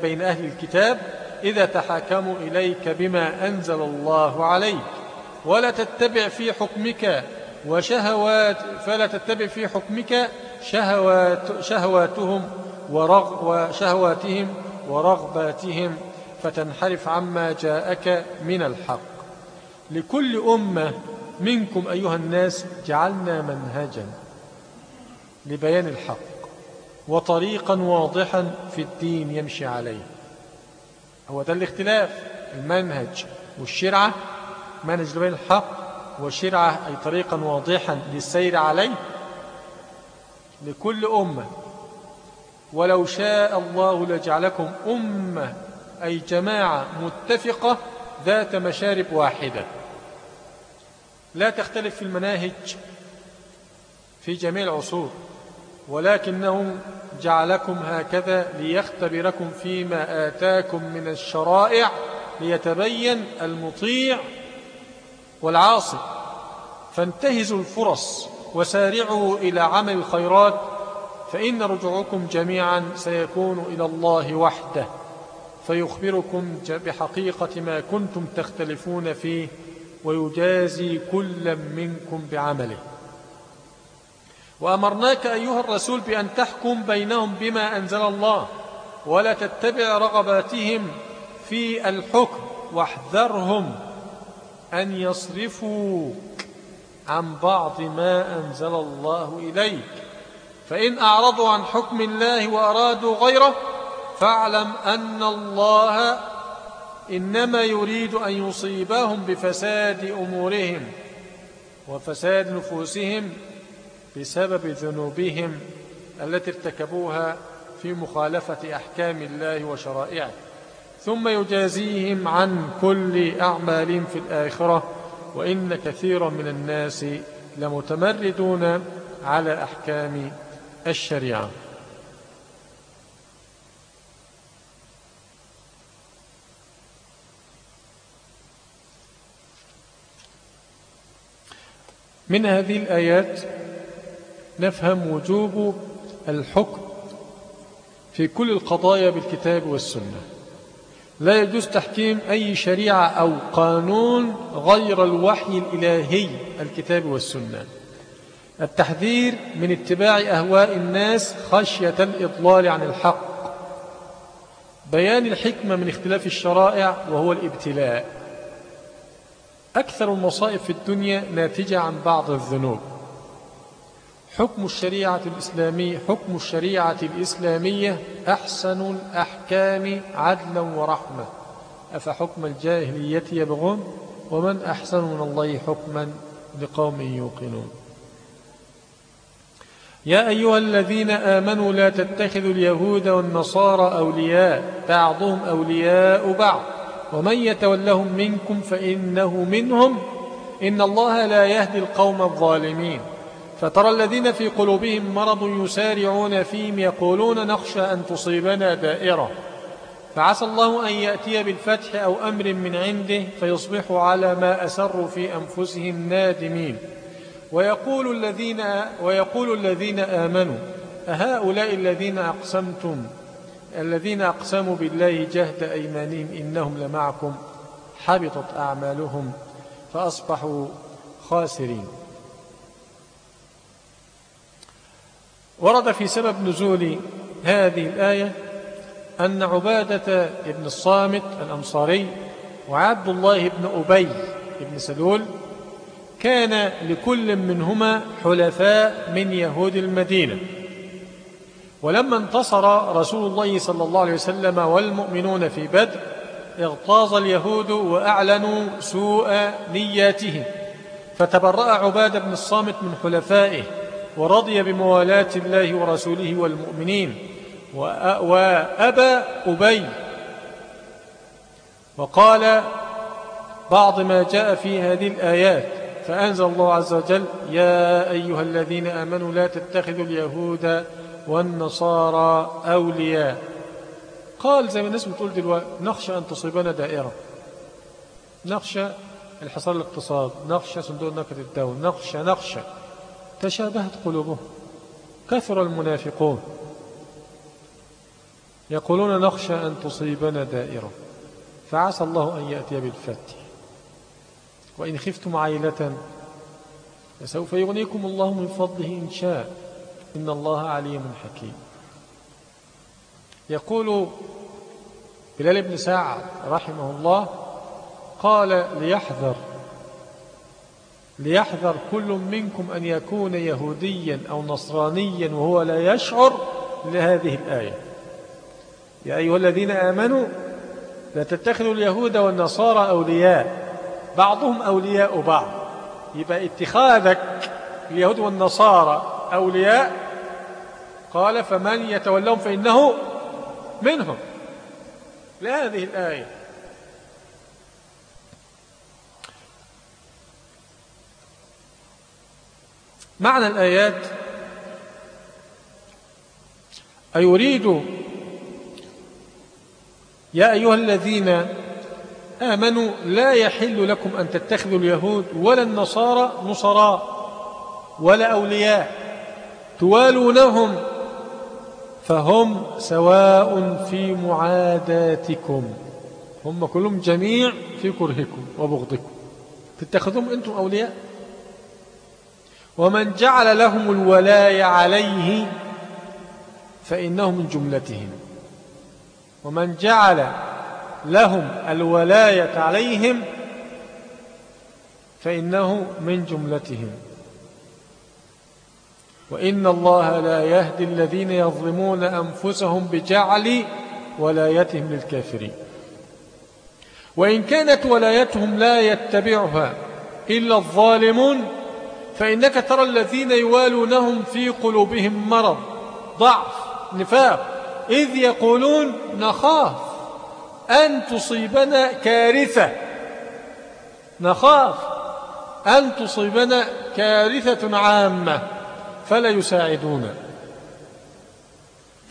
Speaker 1: بين أهل الكتاب إذا تحاكموا إليك بما أنزل الله عليك. ولا تتبع في حكمك وشهوات فلا تتبع في حكمك شهوات شهواتهم ورغ وشهواتهم ورغباتهم فتنحرف عما جاءك من الحق. لكل أمة منكم أيها الناس جعلنا منهجا لبيان الحق وطريقا واضحا في الدين يمشي عليه. هو ده الاختلاف المنهج والشرعة. منهج لبيان الحق والشرعة أي طريقا واضحا للسير عليه لكل أمة. ولو شاء الله لجعلكم أمة أي جماعة متفقة ذات مشارب واحدة. لا تختلف في المناهج في جميع العصور ولكنه جعلكم هكذا ليختبركم فيما آتاكم من الشرائع ليتبين المطيع والعاصي. فانتهزوا الفرص وسارعوا إلى عمل الخيرات فإن رجوعكم جميعا سيكون إلى الله وحده. فيخبركم بحقيقة ما كنتم تختلفون فيه ويجازي كل منكم بعمله. وأمرناك أيها الرسول بأن تحكم بينهم بما أنزل الله ولا تتبع رغباتهم في الحكم واحذرهم أن يصرفوا عن بعض ما أنزل الله إليك. فإن أعرضوا عن حكم الله وأرادوا غيره فاعلم أن الله إنما يريد أن يصيبهم بفساد أمورهم وفساد نفوسهم بسبب ذنوبهم التي ارتكبوها في مخالفة أحكام الله وشرائعه. ثم يجازيهم عن كل أعمال في الآخرة وإن كثيرا من الناس لمتمردون على أحكام الشريعة. من هذه الآيات نفهم وجوب الحكم في كل القضايا بالكتاب والسنة. لا يجوز تحكيم أي شريعة أو قانون غير الوحي الإلهي الكتاب والسنة. التحذير من اتباع أهواء الناس خشية الإضلال عن الحق. بيان الحكمة من اختلاف الشرائع وهو الابتلاء. أكثر المصائب في الدنيا ناتجة عن بعض الذنوب. حكم الشريعة الإسلامية حكم الشريعة الإسلامية أحسن الأحكام عدلا ورحمة. أفحكم الجاهلية يبغون؟ ومن أحسن من الله حكما لقوم يوقنون. يا أيها الذين آمنوا لا تتخذوا اليهود والنصارى أولياء بعضهم أولياء بعض. ومن يتولهم منكم فإنه منهم. إن الله لا يهدي القوم الظالمين. فترى الذين في قلوبهم مرض يسارعون فيهم يقولون نخشى أن تصيبنا دائرة. فعسى الله أن يأتي بالفتح أو أمر من عنده فيصبحوا على ما أسروا في أنفسهم نادمين. ويقول الذين, ويقول الذين آمنوا أهؤلاء الذين أقسمتم الذين أقسموا بالله جهد أيمانهم إنهم لمعكم حبطت أعمالهم فأصبحوا خاسرين. ورد في سبب نزول هذه الآية أن عبادة بن الصامت الأنصاري وعبد الله بن أبي بن سلول كان لكل منهما حلفاء من يهود المدينة. ولما انتصر رسول الله صلى الله عليه وسلم والمؤمنون في بدر اغتاظ اليهود وأعلنوا سوء نياتهم فتبرأ عباد بن الصامت من حلفائه. ورضي بموالاة الله ورسوله والمؤمنين وأبى أبي. وقال بعض ما جاء في هذه الآيات فأنزل الله عز وجل يا أيها الذين آمنوا لا تتخذوا اليهود والنصارى أولياء. قال زي ما الناس بتقول دلوقتي نخشى أن تصيبنا دائرة. نخشى الحصار الاقتصاد. نخشى صندوق نكد الدول نخشى نخشى. تشابهت قلوبهم. كثر المنافقون. يقولون نخشى أن تصيبنا دائرة فعسى الله أن يأتي بالفتح. وإن خفتم عيلة فسوف يغنيكم الله من فضله إن شاء. إن الله عليم حكيم. يقول بلال بن سعد رحمه الله قال ليحذر ليحذر كل منكم أن يكون يهوديا أو نصرانيا وهو لا يشعر لهذه الآية. يا أيها الذين آمنوا لا تتخذوا اليهود والنصارى أولياء. بعضهم أولياء بعض. يبقى اتخاذك اليهود والنصارى أولياء؟ قال فمن يتولهم فإنه منهم. لهذه الآية. معنى الآيات أيريد يا أيها الذين آمنوا لا يحل لكم أن تتخذوا اليهود ولا النصارى نصراء ولا أولياء توالونهم فهم سواء في معاداتكم هم كلهم جميع في كرهكم وبغضكم تتخذهم أنتم أولياء؟ ومن جعل لهم الولاية عليه فإنه من جملتهم. ومن جعل لهم الولاية عليهم فإنه من جملتهم. وإن الله لا يهدي الذين يظلمون أنفسهم بجعل ولايتهم للكافرين. وإن كانت ولايتهم لا يتبعها إلا الظالمون فإنك ترى الذين يوالونهم في قلوبهم مرض ضعف نفاق إذ يقولون نخاف أن تصيبنا كارثة. نخاف أن تصيبنا كارثة عامة فلا يساعدون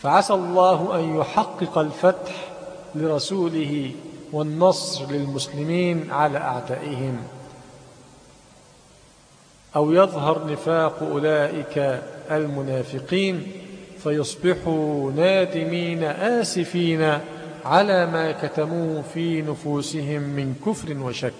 Speaker 1: فعسى الله أن يحقق الفتح لرسوله والنصر للمسلمين على أعدائهم. أو يظهر نفاق أولئك المنافقين فيصبحوا نادمين آسفين على ما كتموه في نفوسهم من كفر وشك.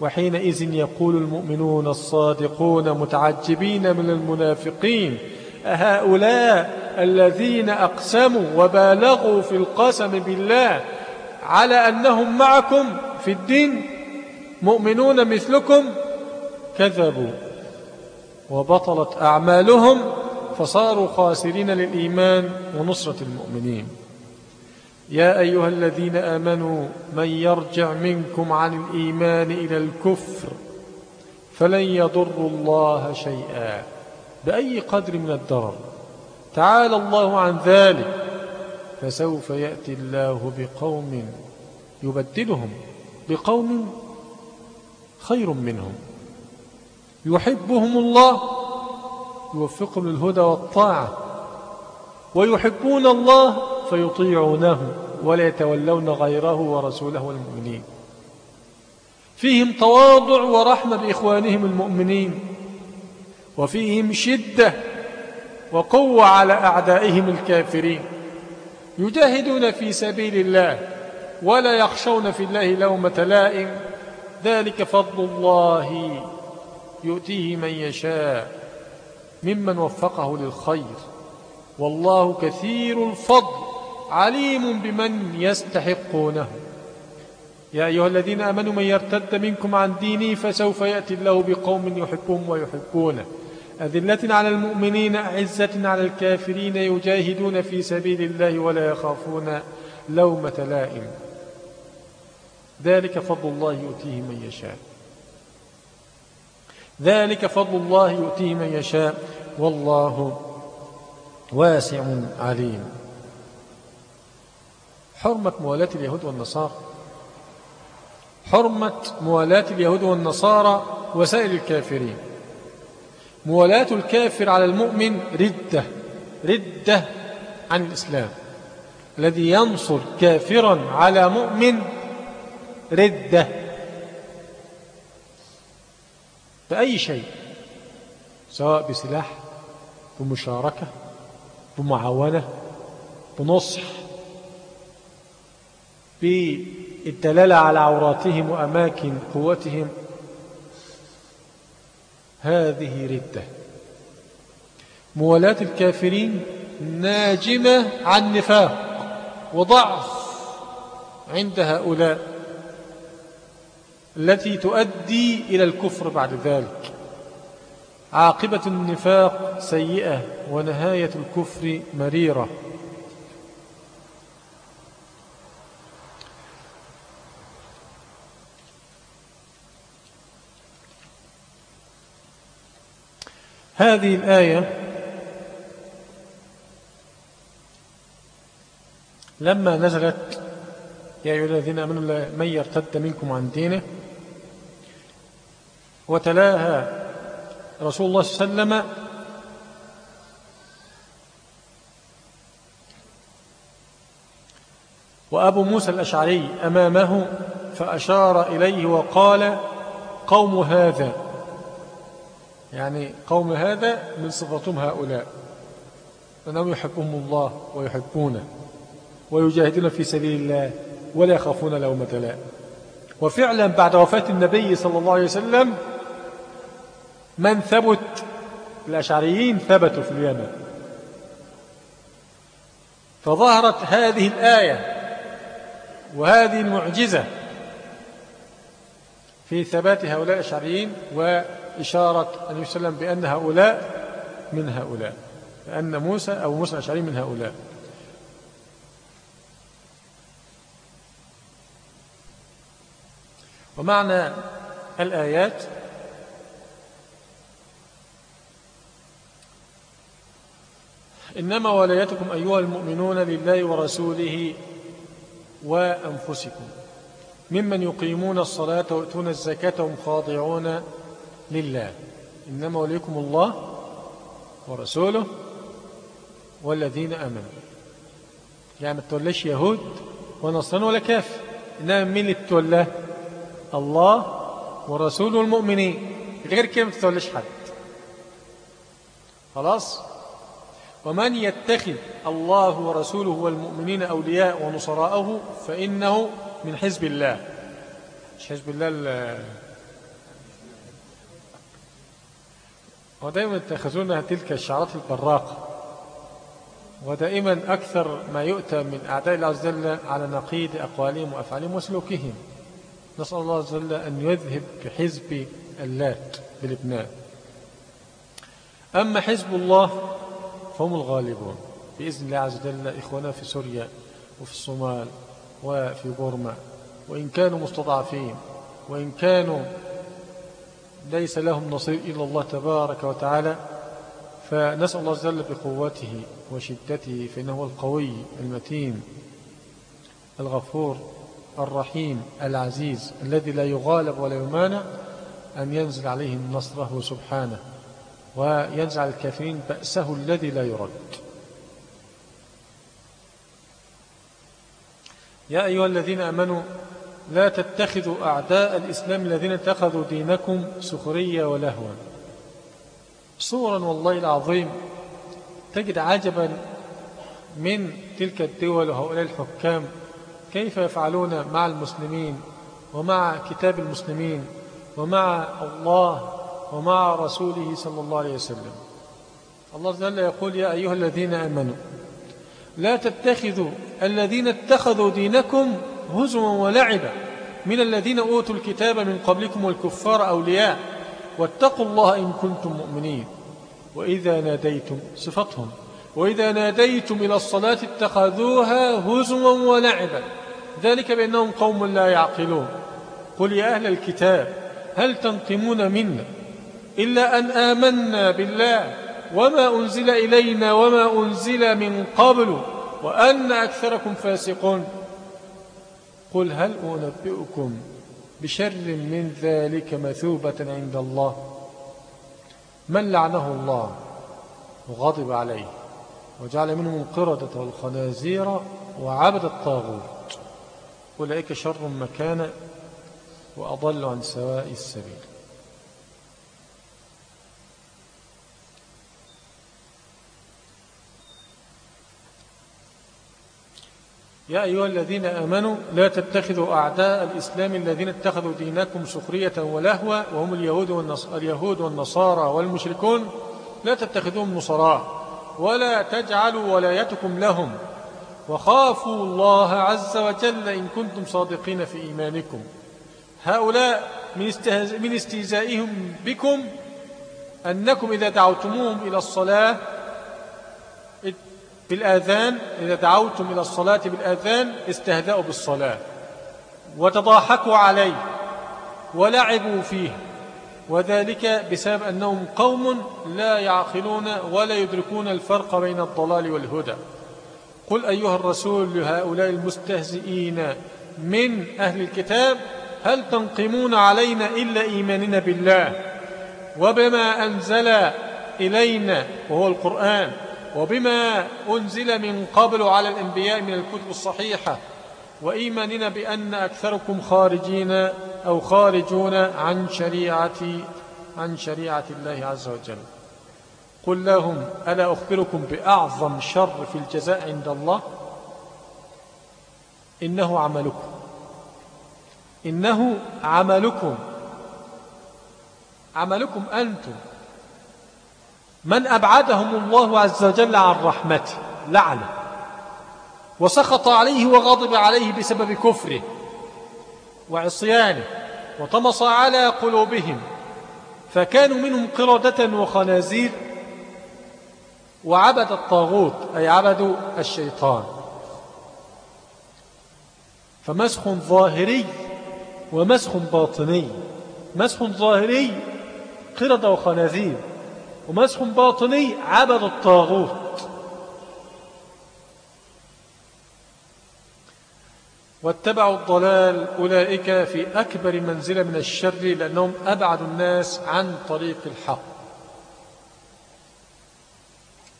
Speaker 1: وحينئذ يقول المؤمنون الصادقون متعجبين من المنافقين أهؤلاء الذين أقسموا وبالغوا في القسم بالله على أنهم معكم في الدين مؤمنون مثلكم كذبوا وبطلت أعمالهم فصاروا خاسرين للإيمان ونصرة المؤمنين. يا أيها الذين آمنوا من يرجع منكم عن الإيمان إلى الكفر فلن يضروا الله شيئا. بأي قدر من الضرر؟ تعالى الله عن ذلك. فسوف يأتي الله بقوم يبدلهم بقوم خير منهم. يحبهم الله يوفقهم للهدى والطاعة. ويحبون الله فيطيعونه ولا يتولون غيره ورسوله والمؤمنين فيهم تواضع ورحمة بإخوانهم المؤمنين. وفيهم شدة وقوة على أعدائهم الكافرين. يجاهدون في سبيل الله ولا يخشون في الله لومة لائم. ذلك فضل الله يؤتيه من يشاء ممن وفقه للخير. والله كثير الفضل عليم بمن يستحقونه. يا أيها الذين آمنوا من يرتد منكم عن دينه فسوف يأتي الله بقوم يحبهم ويحبونه. أذلة على المؤمنين أعزة على الكافرين يجاهدون في سبيل الله ولا يخافون لومة لائم. ذلك فضل الله يؤتيه من يشاء. ذلك فضل الله يؤتيه من يشاء. والله واسع عليم. حرمة موالاة اليهود والنصارى. حرمة موالاة اليهود والنصارى وسائر الكافرين. موالاة الكافر على المؤمن ردة ردة عن الإسلام. الذي ينصر كافرا على مؤمن ردة. بأي شيء سواء بسلاح بمشاركة بمعاونة بنصح بالدلالة على عوراتهم وأماكن قوتهم. هذه ردة. موالاة الكافرين ناجمة عن نفاق وضعف عند هؤلاء. التي تؤدي إلى الكفر بعد ذلك. عاقبة النفاق سيئة ونهاية الكفر مريرة. هذه الآية لما نزلت يا أيها الذين أمنوا من يرتد منكم عن دينه وتلاها. رسول الله صلى الله عليه وسلم وأبو موسى الأشعري أمامه فأشار إليه وقال قوم هذا. يعني قوم هذا من صفتهم هؤلاء. أنهم يحبهم الله ويحبونه ويجاهدون في سبيل الله ولا يخافون لومة لائم وفعلا بعد وفاة النبي صلى الله عليه وسلم من ثبت؟ الأشعريين ثبتوا في اليمن. فظهرت هذه الآية وهذه المعجزة في ثبات هؤلاء الأشعريين وإشارة النبي صلى الله عليه وسلم بأن هؤلاء من هؤلاء بأن موسى أو موسى الأشعري من هؤلاء. ومعنى الآيات إنما ولايتكم أيها المؤمنون لله ورسوله وأنفسكم. ممن يقيمون الصلاة ويؤتون الزكاة وهم خاضعون لله. إنما وليكم الله ورسوله والذين أمنوا. يعني ما توليش يهود ونصران ولا كافر إنما من اللي الله ورسوله المؤمنين. غير كده ما تتوليش حد. خلاص؟ ومن يتخذ الله ورسوله والمؤمنين أولياء ونصراءه فإنه من حزب الله. مش حزب الله ودائما يتخذونها تلك الشعارات البراقة. ودائما أكثر ما يؤتى من أعداء الله عز وجل على نقيض أقوالهم وأفعالهم وسلوكهم. نسأل الله عز وجل أن يذهب بحزب اللات بلبنان أما حزب الله فهم الغالبون. بإذن الله عز وجل إخوانا في سوريا وفي الصومال وفي بورما وإن كانوا مستضعفين وإن كانوا ليس لهم نصير إلا الله تبارك وتعالى فنسأل الله عز وجل بقوته وشدته فإنه القوي المتين الغفور الرحيم العزيز الذي لا يغالب ولا يمانع أن ينزل عليهم نصره سبحانه. وينزع الكافرين بأسه الذي لا يرد. يا أيها الذين أمنوا لا تتخذوا أعداء الإسلام الذين اتخذوا دينكم سخرية ولهوا. صورا والله العظيم تجد عجبا من تلك الدول وهؤلاء الحكام كيف يفعلون مع المسلمين ومع كتاب المسلمين ومع الله ومع رسوله صلى الله عليه وسلم. الله جل يقول يا أيها الذين أمنوا لا تتخذوا الذين اتخذوا دينكم هزوا ولعبا من الذين أوتوا الكتاب من قبلكم والكفار أولياء. واتقوا الله إن كنتم مؤمنين. وإذا ناديتم صفتهم وإذا ناديتم إلى الصلاة اتخذوها هزوا ولعبا. ذلك بأنهم قوم لا يعقلون. قل يا أهل الكتاب هل تنقمون منا؟ إلا أن آمنا بالله وما أنزل إلينا وما أنزل من قبل وأن أكثركم فاسقون. قل هل أنبئكم بشر من ذلك مثوبة عند الله؟ من لعنه الله وغضب عليه وجعل منهم القردة والخنازير وعبد الطاغوت. أولئك شر مكانا وأضل عن سواء السبيل. يا أيها الذين آمنوا لا تتخذوا أعداء الإسلام الذين اتخذوا دينكم سخرية ولهوة وهم اليهود, والنص... اليهود والنصارى والمشركون. لا تتخذوهم نصراء ولا تجعلوا ولايتكم لهم. وخافوا الله عز وجل إن كنتم صادقين في إيمانكم. هؤلاء من, استهز... من استهزائهم بكم أنكم إذا دعوتموهم إلى الصلاة بالآذان إذا دعوتم إلى الصلاة بالآذان استهدأوا بالصلاة وتضاحكوا عليه ولعبوا فيه وذلك بسبب أنهم قوم لا يعقلون ولا يدركون الفرق بين الضلال والهدى. قل أيها الرسول لهؤلاء المستهزئين من أهل الكتاب هل تنقمون علينا إلا إيماننا بالله وبما أنزل إلينا وهو القرآن؟ وبما أنزل من قبل على الأنبياء من الكتب الصحيحة وإيماننا بأن أكثركم خارجين أو خارجون عن شريعة عن شريعة الله عز وجل. قل لهم ألا أخبركم بأعظم شر في الجزاء عند الله؟ إنه عملكم. إنه عملكم. عملكم أنتم. من أبعدهم الله عز وجل عن رحمته لعنه. وسخط عليه وغضب عليه بسبب كفره وعصيانه وطمس على قلوبهم. فكانوا منهم قردة وخنازير وعبد الطاغوت أي عبدوا الشيطان. فمسخ ظاهري ومسخ باطني. مسخ ظاهري قردة وخنازير. ومسح باطني عبد الطاغوت. واتبعوا الضلال أولئك في أكبر منزلة من الشر لأنهم أبعد الناس عن طريق الحق.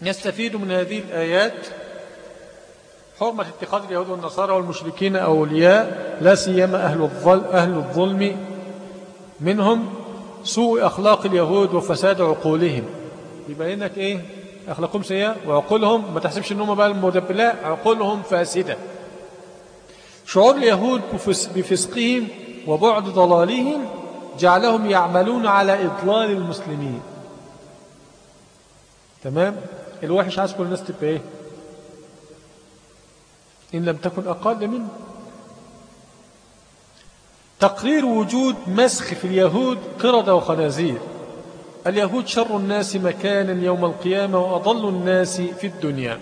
Speaker 1: نستفيد من هذه الآيات حرمة اتخاذ اليهود والنصارى والمشركين أولياء لا سيما أهل الظلم منهم. سوء أخلاق اليهود وفساد عقولهم. يبين لك إيه؟ أخلاقهم سيئة وعقولهم ما تحسبش أنهم بقى المدبلاء عقولهم فاسدة. شعور اليهود بفسقهم وبعد ضلالهم جعلهم يعملون على إضلال المسلمين. تمام؟ الوحش عايز كل الناس تبقى إيه؟ إن لم تكن أقل منه. تقرير وجود مسخ في اليهود قردة وخنازير. اليهود شر الناس مكانا يوم القيامة وأضل الناس في الدنيا.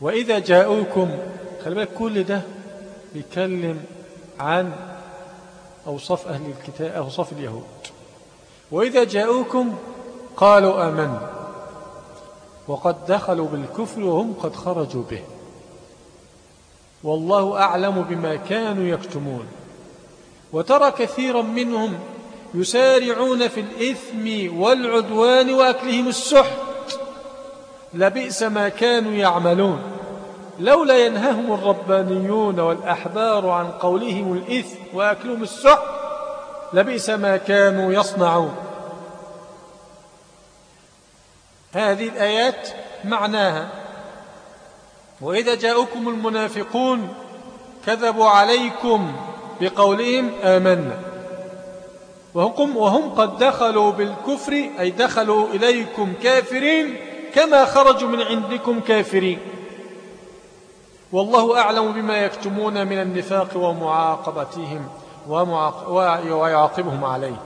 Speaker 1: وإذا جاءوكم خلي بالك كل ده بيتكلم عن أوصاف أهل الكتاب أوصاف اليهود. وإذا جاءوكم قالوا آمنا. وقد دخلوا بالكفر وهم قد خرجوا به. والله أعلم بما كانوا يكتمون. وترى كثيرا منهم يسارعون في الإثم والعدوان وأكلهم السحت. لبئس ما كانوا يعملون. لولا ينههم الربانيون والأحبار عن قولهم الإثم وأكلهم السحت لبئس ما كانوا يصنعون. هذه الآيات معناها وإذا جاءكم المنافقون كذبوا عليكم بقولهم آمنا. وهم, وهم قد دخلوا بالكفر أي دخلوا إليكم كافرين كما خرجوا من عندكم كافرين. والله أعلم بما يكتمون من النفاق ومعاقبتهم ويعاقبهم عليه.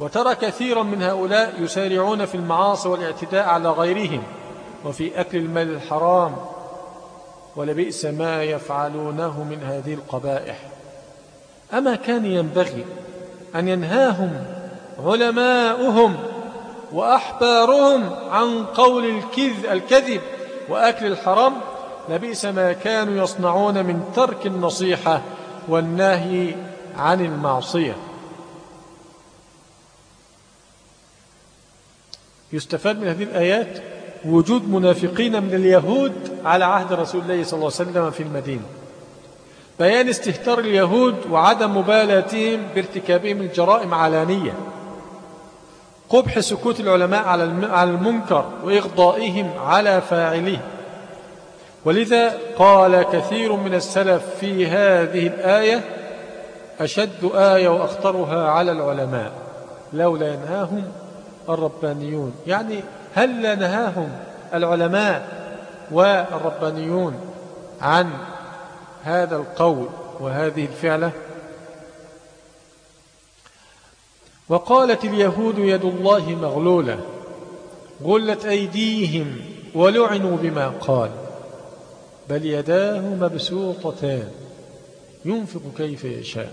Speaker 1: وترى كثيرا من هؤلاء يسارعون في المعاصي والإعتداء على غيرهم وفي أكل المال الحرام ولبئس ما يفعلونه من هذه القبائح. أما كان ينبغي أن ينهاهم علماؤهم وأحبارهم عن قول الكذب, الكذب وأكل الحرام لبئس ما كانوا يصنعون من ترك النصيحة والنهي عن المعصية. يستفاد من هذه الآيات وجود منافقين من اليهود على عهد رسول الله صلى الله عليه وسلم في المدينة. بيان استهتار اليهود وعدم مبالاتهم بارتكابهم الجرائم علانية. قبح سكوت العلماء على المنكر وإغضائهم على فاعليه ولذا قال كثير من السلف في هذه الآية أشد آية وأخطرها على العلماء لولا ينهاهم الربانيون. يعني هل نهاهم العلماء والربانيون عن هذا القول وهذه الفعلة؟ وقالت اليهود يد الله مغلولة غلت أيديهم ولعنوا بما قال بل يداه مبسوطتان ينفق كيف يشاء.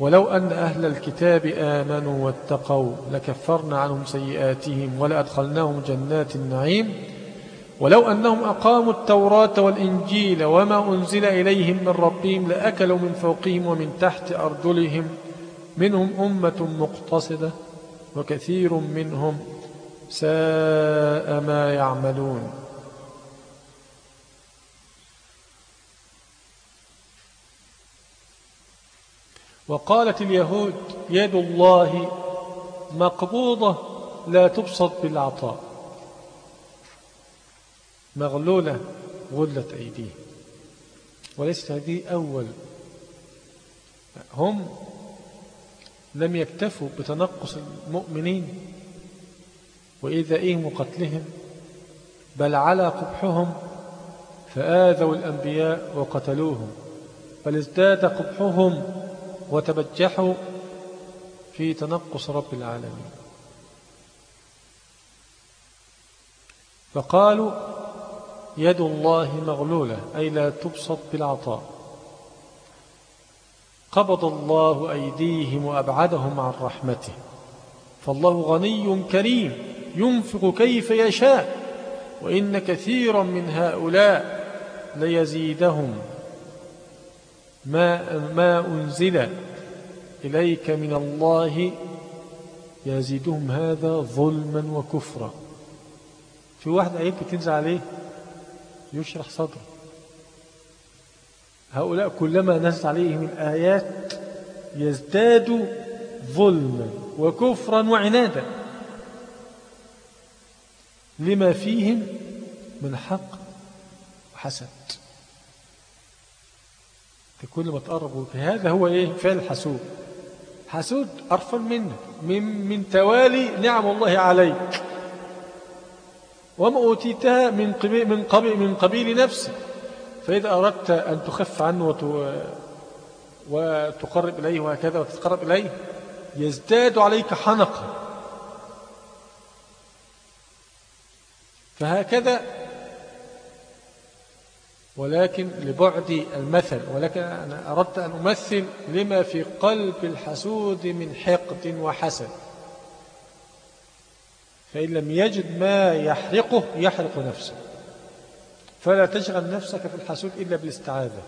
Speaker 1: ولو أن أهل الكتاب آمنوا واتقوا لكفرنا عنهم سيئاتهم ولأدخلناهم جنات النعيم. ولو أنهم أقاموا التوراة والإنجيل وما أنزل إليهم من ربهم لأكلوا من فوقهم ومن تحت أرجلهم. منهم أمة مقتصدة وكثير منهم ساء ما يعملون. وقالت اليهود يد الله مقبوضة لا تبسط بالعطاء مغلولة غلت أيديه وليست هذه أول. هم لم يكتفوا بتنقص المؤمنين وإيذائهم وقتلهم بل على قبحهم فآذوا الأنبياء وقتلوهم. بل ازداد قبحهم وتبجحوا في تنقص رب العالمين. فقالوا يد الله مغلولة أي لا تبسط بالعطاء. قبض الله أيديهم وأبعدهم عن رحمته. فالله غني كريم ينفق كيف يشاء وإن كثيرا من هؤلاء ليزيدهم. ما, ما أنزل إليك من الله يزيدهم هذا ظلما وكفرا. في واحد عيب تنزل عليه يشرح صدره. هؤلاء كلما نزل عليهم الآيات يزدادوا ظلما وكفرا وعنادا لما فيهم من حق وحسد. كل ما تقرب. هذا هو إيه؟ فعل الحسود حسود أرفل منك من, من توالي نعم الله عليك. وما أوتيتها من قبيل, من قبيل, من قبيل نفسك. فإذا أردت أن تخف عنه وتقرب إليه وهكذا وتتقرب إليه يزداد عليك حنقا. فهكذا ولكن لبعد المثل ولكن أنا أردت أن أمثل لما في قلب الحسود من حقد وحسد. فإن لم يجد ما يحرقه يحرق نفسه. فلا تشغل نفسك في الحسود إلا بالاستعاذة.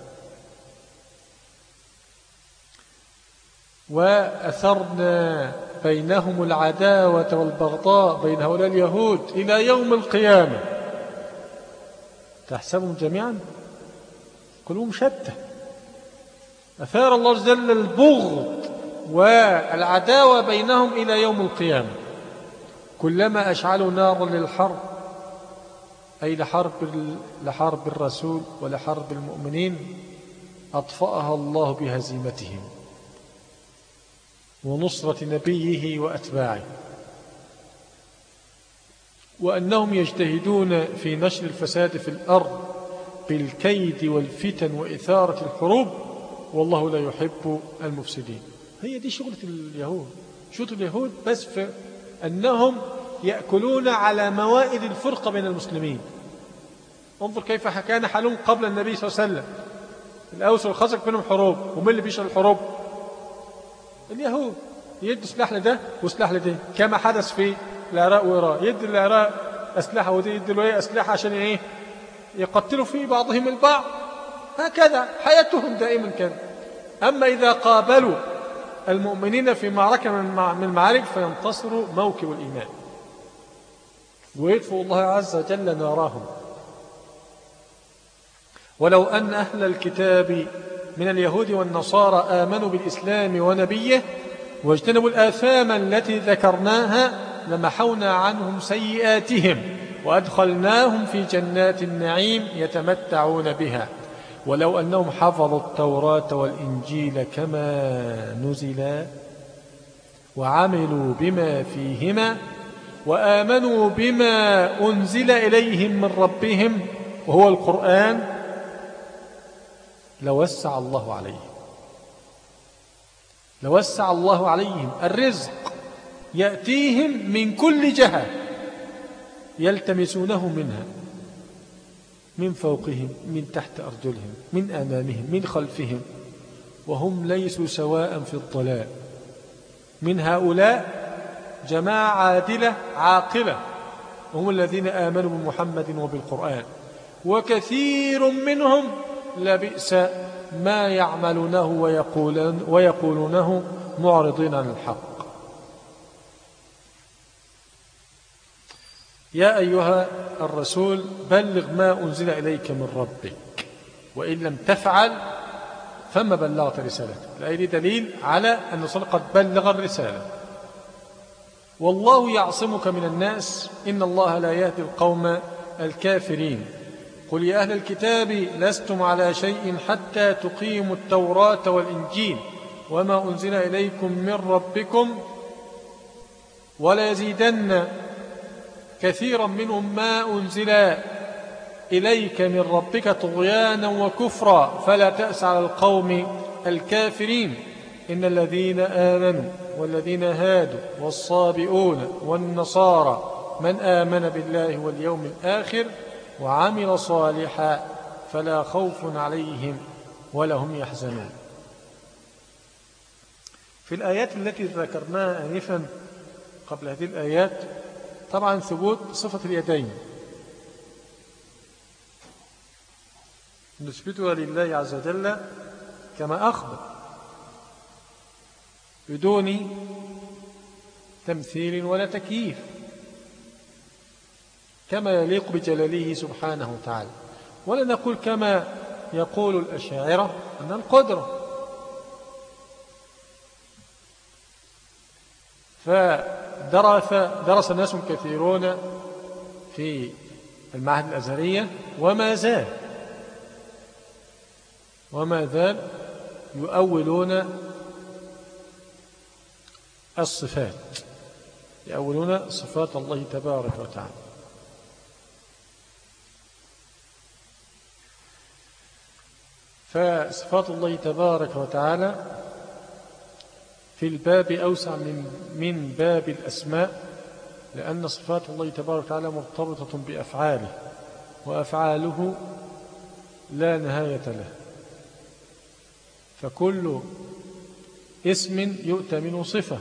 Speaker 1: وأثرنا بينهم العداوة والبغضاء بين هؤلاء اليهود إلى يوم القيامة. تحسبهم جميعا؟ قلوبهم شتى. أثار الله جل البغض والعداوة بينهم إلى يوم القيامة. كلما أشعلوا نارا للحرب أي لحرب, لحرب الرسول ولحرب المؤمنين أطفأها الله بهزيمتهم ونصرة نبيه وأتباعه. وأنهم يجتهدون في نشر الفساد في الأرض بالكيد والفتن وإثارة الحروب والله لا يحب المفسدين. هي دي شغلة اليهود. شغلة اليهود بس في أنهم يأكلون على موائد الفرقة بين المسلمين. انظر كيف كان حالهم قبل النبي صلى الله عليه وسلم. الأوس والخزرج بينهم حروب ومن اللي بيشغل الحروب؟ اليهود. يدوا سلاح لده وسلاح لده كما حدث في العراق وإيران. يدي العراق أسلحة ودي يدي له أسلحة عشان إيه؟ يقتلوا في بعضهم البعض. هكذا حياتهم دائما كان أما إذا قابلوا المؤمنين في معركة من المعارك فينتصروا موكب الإيمان. ويدفوا الله عز وجل نارهم. ولو أن أهل الكتاب من اليهود والنصارى آمنوا بالإسلام ونبيه واجتنبوا الآثام التي ذكرناها لمحونا عنهم سيئاتهم. وأدخلناهم في جنات النعيم يتمتعون بها. ولو أنهم حفظوا التوراة والإنجيل كما نزلا وعملوا بما فيهما وآمنوا بما أنزل إليهم من ربهم وهو القرآن لوسع الله عليهم. لوسع الله عليهم. الرزق يأتيهم من كل جهة. يلتمسونه منها من فوقهم من تحت أرجلهم من أمامهم من خلفهم وهم ليسوا سواء في الضلال. من هؤلاء جماعة عادلة عاقلة هم الذين آمنوا بمحمد وبالقرآن. وكثير منهم لبئس ما يعملونه ويقولون ويقولونه معرضين عن الحق. يا أيها الرسول بلغ ما أنزل إليك من ربك وإن لم تفعل فما بلغت رسالتك الآية دي دليل على أن الرسول قد بلغ الرسالة. والله يعصمك من الناس إن الله لا يهدي القوم الكافرين. قل يا أهل الكتاب لستم على شيء حتى تقيموا التوراة والإنجيل وما أنزل إليكم من ربكم ولا يزيدن كثيرا منهم ما أنزل إليك من ربك طغيانا وكفرا فلا تأس على القوم الكافرين. إن الذين آمنوا والذين هادوا والصابئون والنصارى من آمن بالله واليوم الآخر وعمل صالحا فلا خوف عليهم ولا هم يحزنون. في الآيات التي ذكرناها آنفا قبل هذه الآيات طبعا ثبوت صفة اليدين. نثبتها لله عز وجل كما أخبر. بدون تمثيل ولا تكييف. كما يليق بجلاله سبحانه وتعالى. ولا نقول كما يقول الأشاعرة أن القدرة فدرس درس ناس كثيرون في المعهد الأزهرية وما زال وما زال يؤولون الصفات يؤولون صفات الله تبارك وتعالى. فصفات الله تبارك وتعالى في الباب أوسع من, من باب الأسماء لأن صفات الله تبارك وتعالى مرتبطة بأفعاله وأفعاله لا نهاية له. فكل اسم يؤتى منه صفة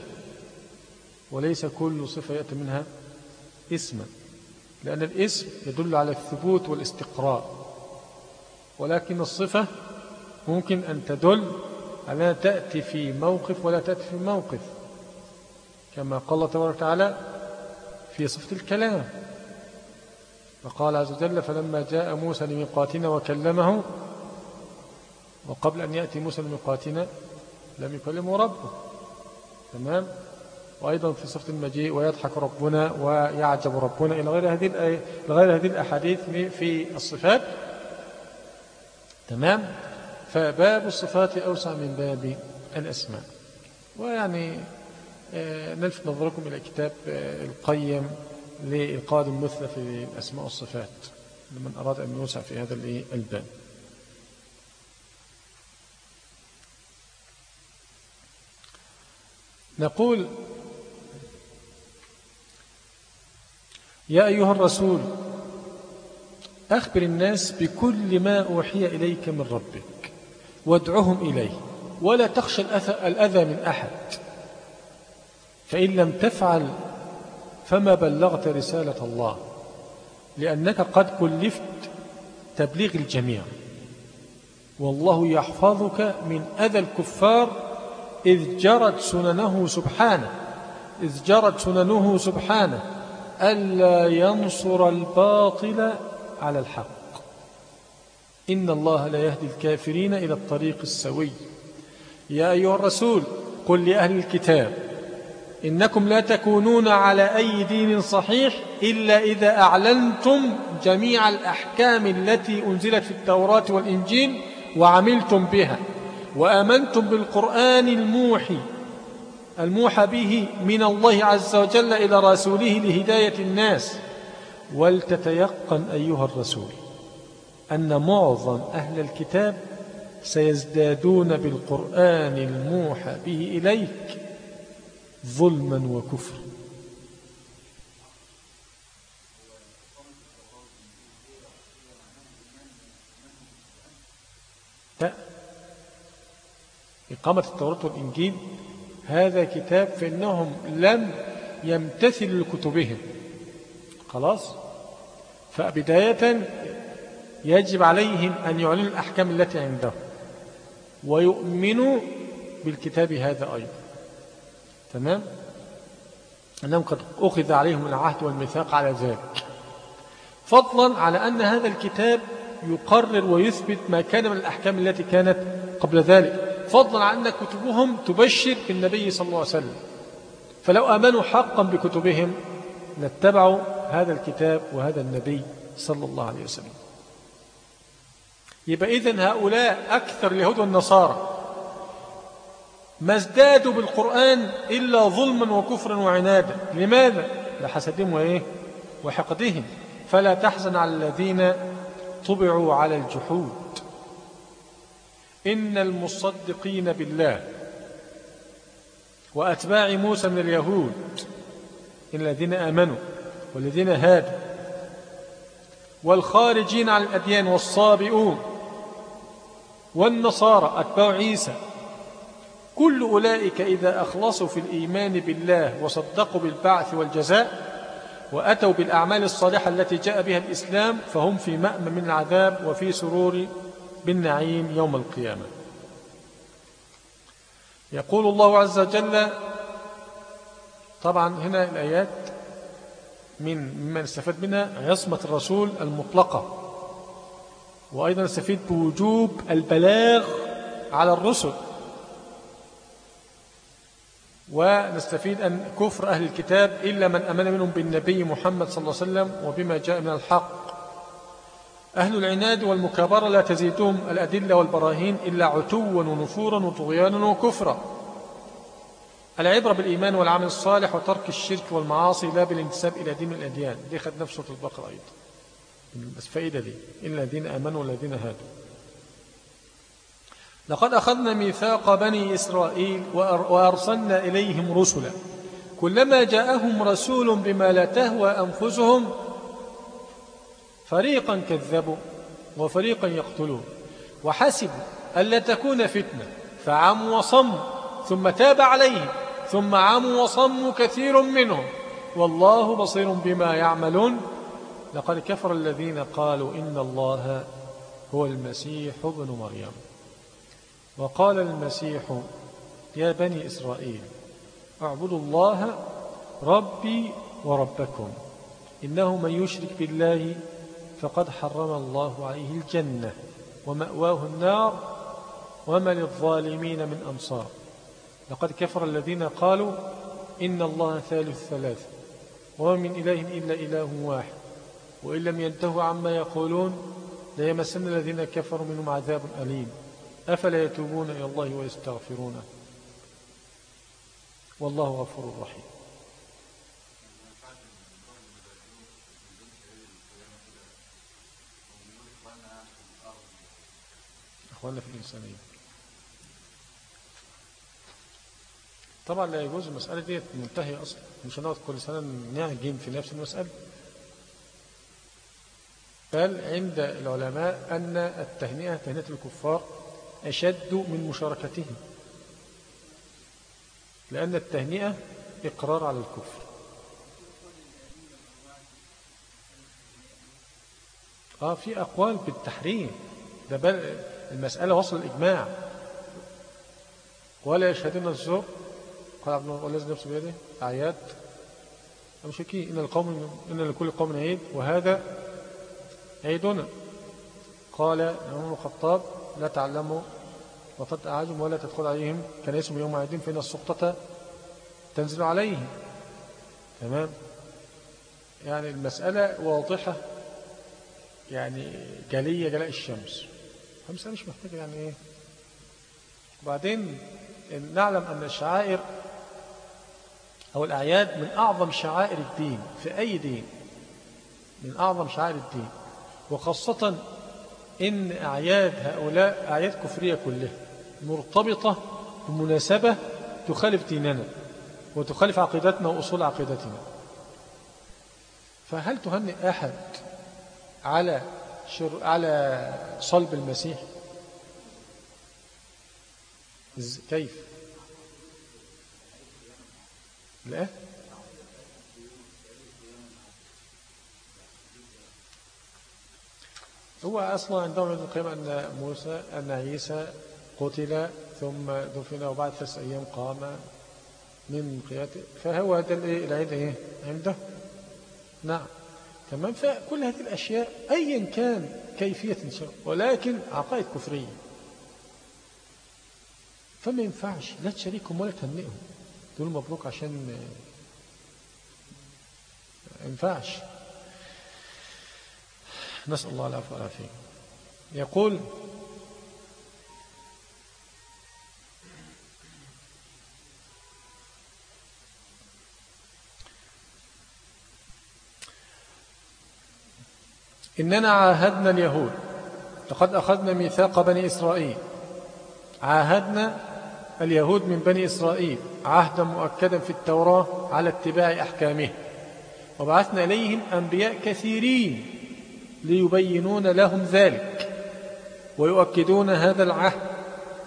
Speaker 1: وليس كل صفة يأتي منها اسما لأن الاسم يدل على الثبوت والاستقراء ولكن الصفة ممكن أن تدل على تأتي في موقف ولا تأتي في موقف. كما قال الله تبارك وتعالى في صفة الكلام. فقال عز وجل فلما جاء موسى لميقاتنا وكلمه وقبل أن يأتي موسى لميقاتنا لم يكلمه ربه. تمام؟ وأيضا في صفة المجيء ويضحك ربنا ويعجب ربنا. إلى غير هذه إلى غير هذه الأحاديث في الصفات. تمام؟ فباب الصفات أوسع من باب الأسماء. ويعني آه، نلفت نظركم إلى كتاب آه، القيم لإلقاد المثلى في الأسماء والصفات. لمن أراد أن يوسع في هذا الباب. نقول يا أيها الرسول أخبر الناس بكل ما أوحي إليك من ربك. وادعهم إليه. ولا تخشى الأذى من أحد. فإن لم تفعل فما بلغت رسالة الله. لأنك قد كلفت تبليغ الجميع. والله يحفظك من أذى الكفار إذ جرت سننه سبحانه. إذ جرت سننه سبحانه. ألا ينصر الباطل على الحق. إن الله لا يهدي الكافرين إلى الطريق السوي. يا أيها الرسول قل لأهل الكتاب إنكم لا تكونون على أي دين صحيح إلا إذا أعلنتم جميع الأحكام التي أنزلت في التوراة والإنجيل وعملتم بها وآمنتم بالقرآن الموحي الموحى به من الله عز وجل إلى رسوله لهداية الناس. ولتتيقن أيها الرسول. أن معظم أهل الكتاب سيزدادون بالقرآن الموحى به إليك ظلما وكفرا. إقامة التوراة والإنجيل هذا كتاب فإنهم لم يمتثلوا لكتبهم. خلاص؟ فبداية يجب عليهم أن يعلنوا الأحكام التي عندهم ويؤمنوا بالكتاب هذا أيضا. تمام؟ أنهم قد أخذ عليهم العهد والميثاق على ذلك. فضلا على أن هذا الكتاب يقرر ويثبت ما كان من الأحكام التي كانت قبل ذلك. فضلا عن أن كتبهم تبشر بالنبي صلى الله عليه وسلم. فلو آمنوا حقا بكتبهم لاتبعوا هذا الكتاب وهذا النبي صلى الله عليه وسلم. يبقى إذن هؤلاء أكثر اليهود والنصارى ما ازدادوا بالقرآن إلا ظلما وكفرا وعنادا لماذا؟ لحسدهم وإيه؟ وحقدهم فلا تحزن على الذين طبعوا على الجحود إن المصدقين بالله وأتباع موسى من اليهود إن الذين آمنوا والذين هادوا والخارجين عن الأديان والصابئون والنصارى أتباع عيسى. كل أولئك إذا أخلصوا في الإيمان بالله وصدقوا بالبعث والجزاء وأتوا بالأعمال الصالحة التي جاء بها الإسلام فهم في مأمن من العذاب وفي سرور بالنعيم يوم القيامة. يقول الله عز وجل طبعا هنا الآيات من مما نستفاد منها عصمة الرسول المطلقة. وأيضا نستفيد بوجوب البلاغ على الرسل. ونستفيد أن كفر أهل الكتاب إلا من أمن منهم بالنبي محمد صلى الله عليه وسلم وبما جاء من الحق. أهل العناد والمكابرة لا تزيدهم الأدلة والبراهين إلا عتوا ونفورا وطغيانا وكفرا. العبرة بالإيمان والعمل الصالح وترك الشرك والمعاصي لا بالانتساب إلى دين الأديان. دي خد نفسه البقرة أيضا. بس فائدة دي إلا الذين أمنوا والذين هادوا. لقد أخذنا ميثاق بني إسرائيل وأرسلنا إليهم رسلا. كلما جاءهم رسول بما لا تهوى أنفسهم فريقا كذبوا وفريقا يقتلون. وحسبوا ألا تكون فتنة. فعموا وصموا ثم تاب عليهم ثم عموا وصموا كثير منهم. والله بصير بما يعملون. لقد كفر الذين قالوا إن الله هو المسيح ابن مريم. وقال المسيح يا بني إسرائيل اعبدوا الله ربي وربكم إنه من يشرك بالله فقد حرم الله عليه الجنة ومأواه النار وما للظالمين من أنصار. لقد كفر الذين قالوا إن الله ثالث ثلاثة وما من إله إلا إله واحد. وإن لم ينتهوا عما يقولون ليمسن الذين كفروا منهم عذاب أليم. أفلا يتوبون إلى الله ويستغفرونه والله غفور رحيم. أخوانا في الإنسانية. طبعا لا يجوز المسألة دي منتهية أصلا. مش هنقعد كل سنة نعجن في نفس المسألة. بل عند العلماء أن التهنئة تهنئة الكفار أشد من مشاركتهم لأن التهنئة إقرار على الكفر. آه في أقوال بالتحريم. ده بل المسألة وصل الإجماع. ولا يشهدون الزور. قال عبد الله والذي نفسه بيده. أعياد. أمشكي إن, القوم إن لكل قوم عيد. وهذا عيدنا قال عمر الخطاب لا تعلموا وفت أعاجم ولا تدخل عليهم كان اسم يوم عيدين فإن السقطة تنزل عليهم. تمام؟ يعني المسألة واضحة يعني جلية جلاء الشمس. المسألة مش محتاجة يعني إيه؟ وبعدين نعلم أن الشعائر أو الأعياد من أعظم شعائر الدين في أي دين؟ من أعظم شعائر الدين. وخاصة إن أعياد هؤلاء أعياد كفرية كلها مرتبطة بمناسبة تخالف ديننا وتخالف عقيدتنا وأصول عقيدتنا. فهل تهنئ أحد على شر... على صلب المسيح؟ كيف؟ لا. هو أصلا عندهم ابن القيم أن موسى أن عيسى قتل ثم دفن وبعد ثلاث أيام قام من قيادته فهو هذا العيد إيه؟ عنده؟ نعم. تمام. فكل هذه الأشياء أيا كان كيفية شاء ولكن عقائد كفرية. فما ينفعش لا تشاركهم ولا تهنئهم. تقول مبروك عشان ما ينفعش. نسأل الله العفو والعافية. يقول إننا عاهدنا اليهود لقد أخذنا ميثاق بني إسرائيل. عاهدنا اليهود من بني إسرائيل عهدا مؤكدا في التوراة على اتباع أحكامه. وبعثنا إليهم أنبياء كثيرين ليبينون لهم ذلك ويؤكدون هذا العهد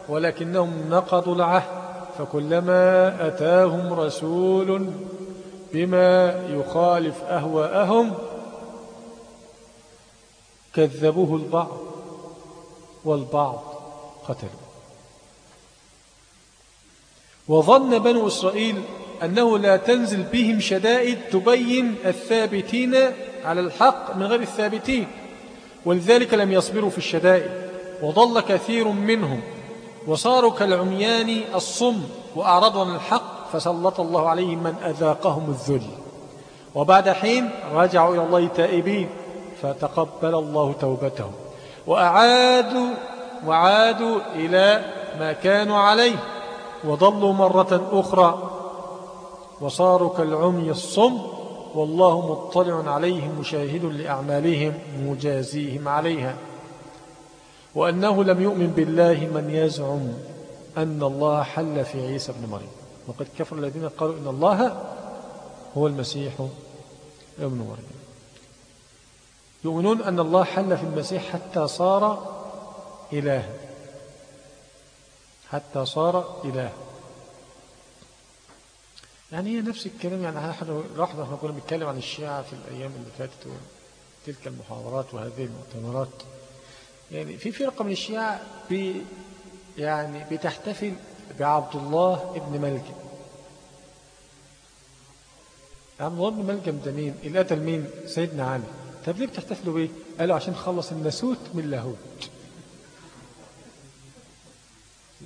Speaker 1: ولكنهم نقضوا العهد فكلما أتاهم رسول بما يخالف أهواءهم كذبوه البعض والبعض قتلوا. وظن بنو إسرائيل أنه لا تنزل بهم شدائد تبين الثابتين على الحق من غير الثابتين ولذلك لم يصبروا في الشدائد وضل كثير منهم وصاروا كالعميان الصم وأعرضوا عن الحق فسلط الله عليهم من أذاقهم الذل. وبعد حين رجعوا إلى الله تائبين فتقبل الله توبتهم وأعادوا وعادوا إلى ما كانوا عليه وضلوا مرة أخرى وصاروا كالعمي الصم والله مطلع عليهم مشاهد لأعمالهم مجازيهم عليها. وأنه لم يؤمن بالله من يزعم أن الله حل في عيسى بن مريم. وقد كفر الذين قالوا إن الله هو المسيح ابن مريم. يؤمنون أن الله حل في المسيح حتى صار إله. حتى صار إله. يعني هي نفس الكلام يعني نحن لحظة إحنا كنا بنتكلم عن الشيعة في الأيام اللي فاتت تلك المحاضرات وهذه المؤتمرات؟ يعني في فرقة من الشيعة بي يعني بتحتفل بعبد الله ابن ملكم. عبد الله ابن ملكم ده مين؟ اللي قتل مين؟ سيدنا علي. طب ليه بتحتفلوا بيه؟ قالوا عشان خلص الناسوت من اللاهوت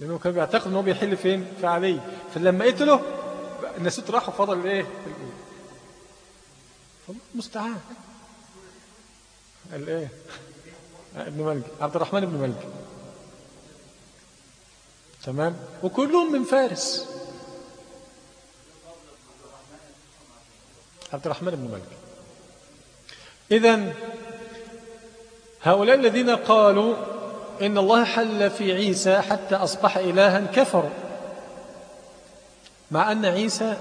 Speaker 1: لأنه كان بيعتقد أنه بيحل فين؟ في علي. فلما قتله الناسوت راح وفضل الايه؟ مستعان. الايه ابن ملك عبد الرحمن بن ملك. تمام؟ وكلهم من فارس. عبد الرحمن بن ملك. إذا هؤلاء الذين قالوا إن الله حل في عيسى حتى أصبح إلها كفروا. مع أن عيسى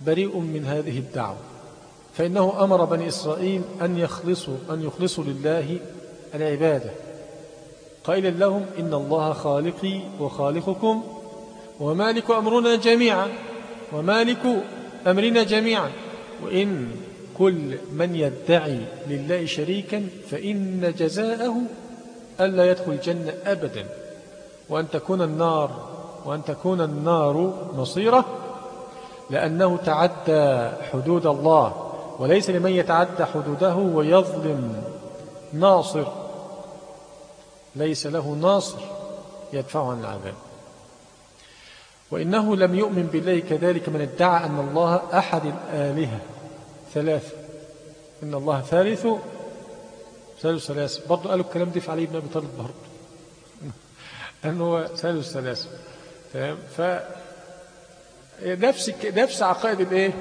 Speaker 1: بريء من هذه الدعوة. فإنه أمر بني إسرائيل أن يخلصوا, أن يخلصوا لله العبادة. قائلا لهم إن الله خالقي وخالقكم ومالك أمرنا جميعا ومالك أمرنا جميعا. وإن كل من يدعي لله شريكا فإن جزاءه ألا يدخل الجنة أبدا. وأن تكون النار وأن تكون النار مصيرة لأنه تعدى حدود الله وليس لمن يتعدى حدوده ويظلم ناصر. ليس له ناصر يدفعه عن العذاب. وإنه لم يؤمن بالله كذلك من ادعى أن الله أحد الآلهة. ثلاثة إن الله ثالث. ثالث ثلاثة برضو قالوا الكلام دي في علي بن أبي طالب برضو. [LAUGHS] أنه ثالث ثلاثة ف نفس نفس عقائد الايه؟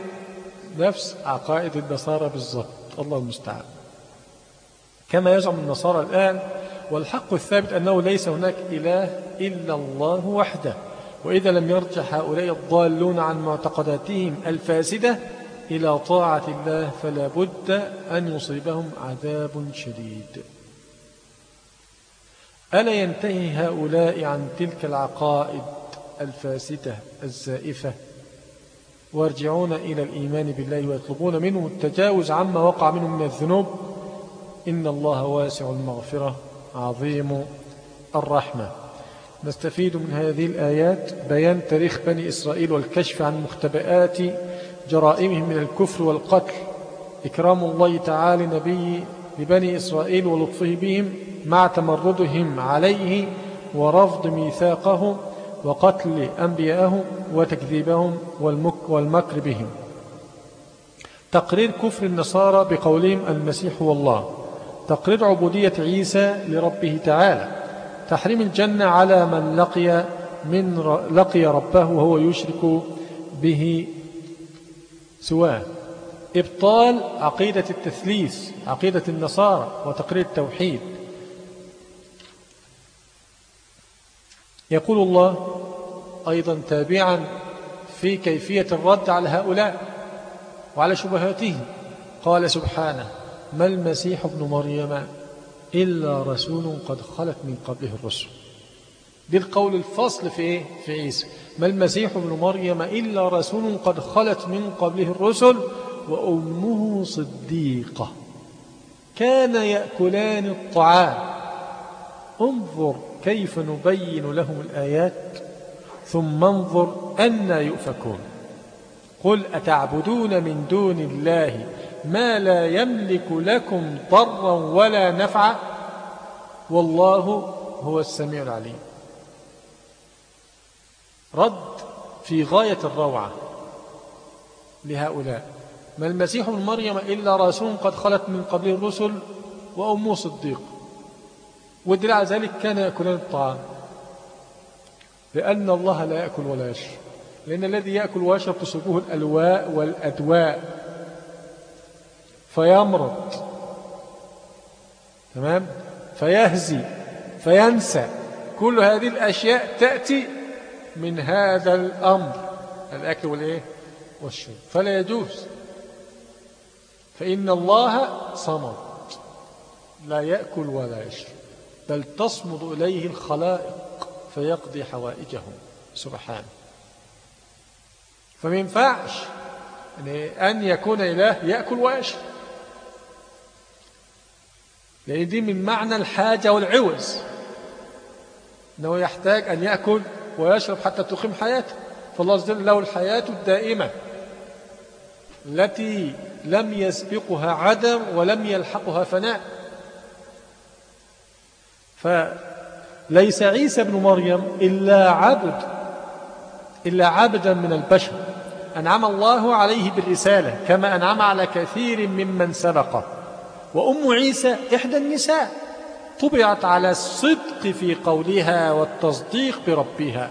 Speaker 1: نفس عقائد النصارى بالظبط. الله المستعان. كما يزعم النصارى الآن والحق الثابت أنه ليس هناك إله إلا الله وحده. وإذا لم يرجع هؤلاء الضالون عن معتقداتهم الفاسدة إلى طاعة الله فلا بد أن يصيبهم عذاب شديد. ألا ينتهي هؤلاء عن تلك العقائد؟ الفاسدة الزائفة. ويرجعون إلى الإيمان بالله ويطلبون منه التجاوز عما وقع منه من الذنوب. إن الله واسع المغفرة عظيم الرحمة. نستفيد من هذه الآيات بيان تاريخ بني إسرائيل والكشف عن مختبئات جرائمهم من الكفر والقتل. إكرام الله تعالى نبي لبني إسرائيل ولطفه بهم مع تمردهم عليه ورفض ميثاقه وقتل أنبيائهم وتكذيبهم والمك والمكر بهم. تقرير كفر النصارى بقولهم المسيح هو الله. تقرير عبودية عيسى لربه تعالى. تحريم الجنة على من لقي من لقي ربه وهو يشرك به سواه. إبطال عقيدة التثليث عقيدة النصارى وتقرير التوحيد. يقول الله أيضا تابعا في كيفية الرد على هؤلاء وعلى شبهاتهم. قال سبحانه ما المسيح ابن مريم إلا رسول قد خلت من قبله الرسل. دي القول الفصل في إيه؟ في عيسى. ما المسيح ابن مريم إلا رسول قد خلت من قبله الرسل وأمه صديقة. كان يأكلان الطعام. انظر كيف نبين لهم الآيات ثم انظر أن يؤفكون. قل أتعبدون من دون الله ما لا يملك لكم ضرا ولا نفعا؟ والله هو السميع العليم. رد في غاية الروعة لهؤلاء. ما المسيح ابن مريم إلا رسول قد خلت من قبله الرسل وأمه صديق. والدليل على ذلك كان يأكلان الطعام. لأن الله لا يأكل ولا يشرب. لأن الذي يأكل ويشرب تصيبه الألواء والأدواء. فيمرض. تمام؟ فيهزي. فينسى. كل هذه الأشياء تأتي من هذا الأمر. الأكل والإيه؟ والشرب. فلا يجوز. فإن الله صمد. لا يأكل ولا يشرب. بل تصمد إليه الخلائق فيقضي حوائجهم. سبحانه فما ينفعش أن يكون إله يأكل ويشرب. لأن دي من معنى الحاجة والعوز. أنه يحتاج أن يأكل ويشرب حتى تقيم حياته. فالله عز وجل له الحياة الدائمة التي لم يسبقها عدم ولم يلحقها فناء. فليس عيسى بن مريم إلا عبد إلا عبدا من البشر. أنعم الله عليه بالرسالة كما أنعم على كثير ممن سبقه وأم عيسى إحدى النساء طبعت على الصدق في قولها والتصديق بربها.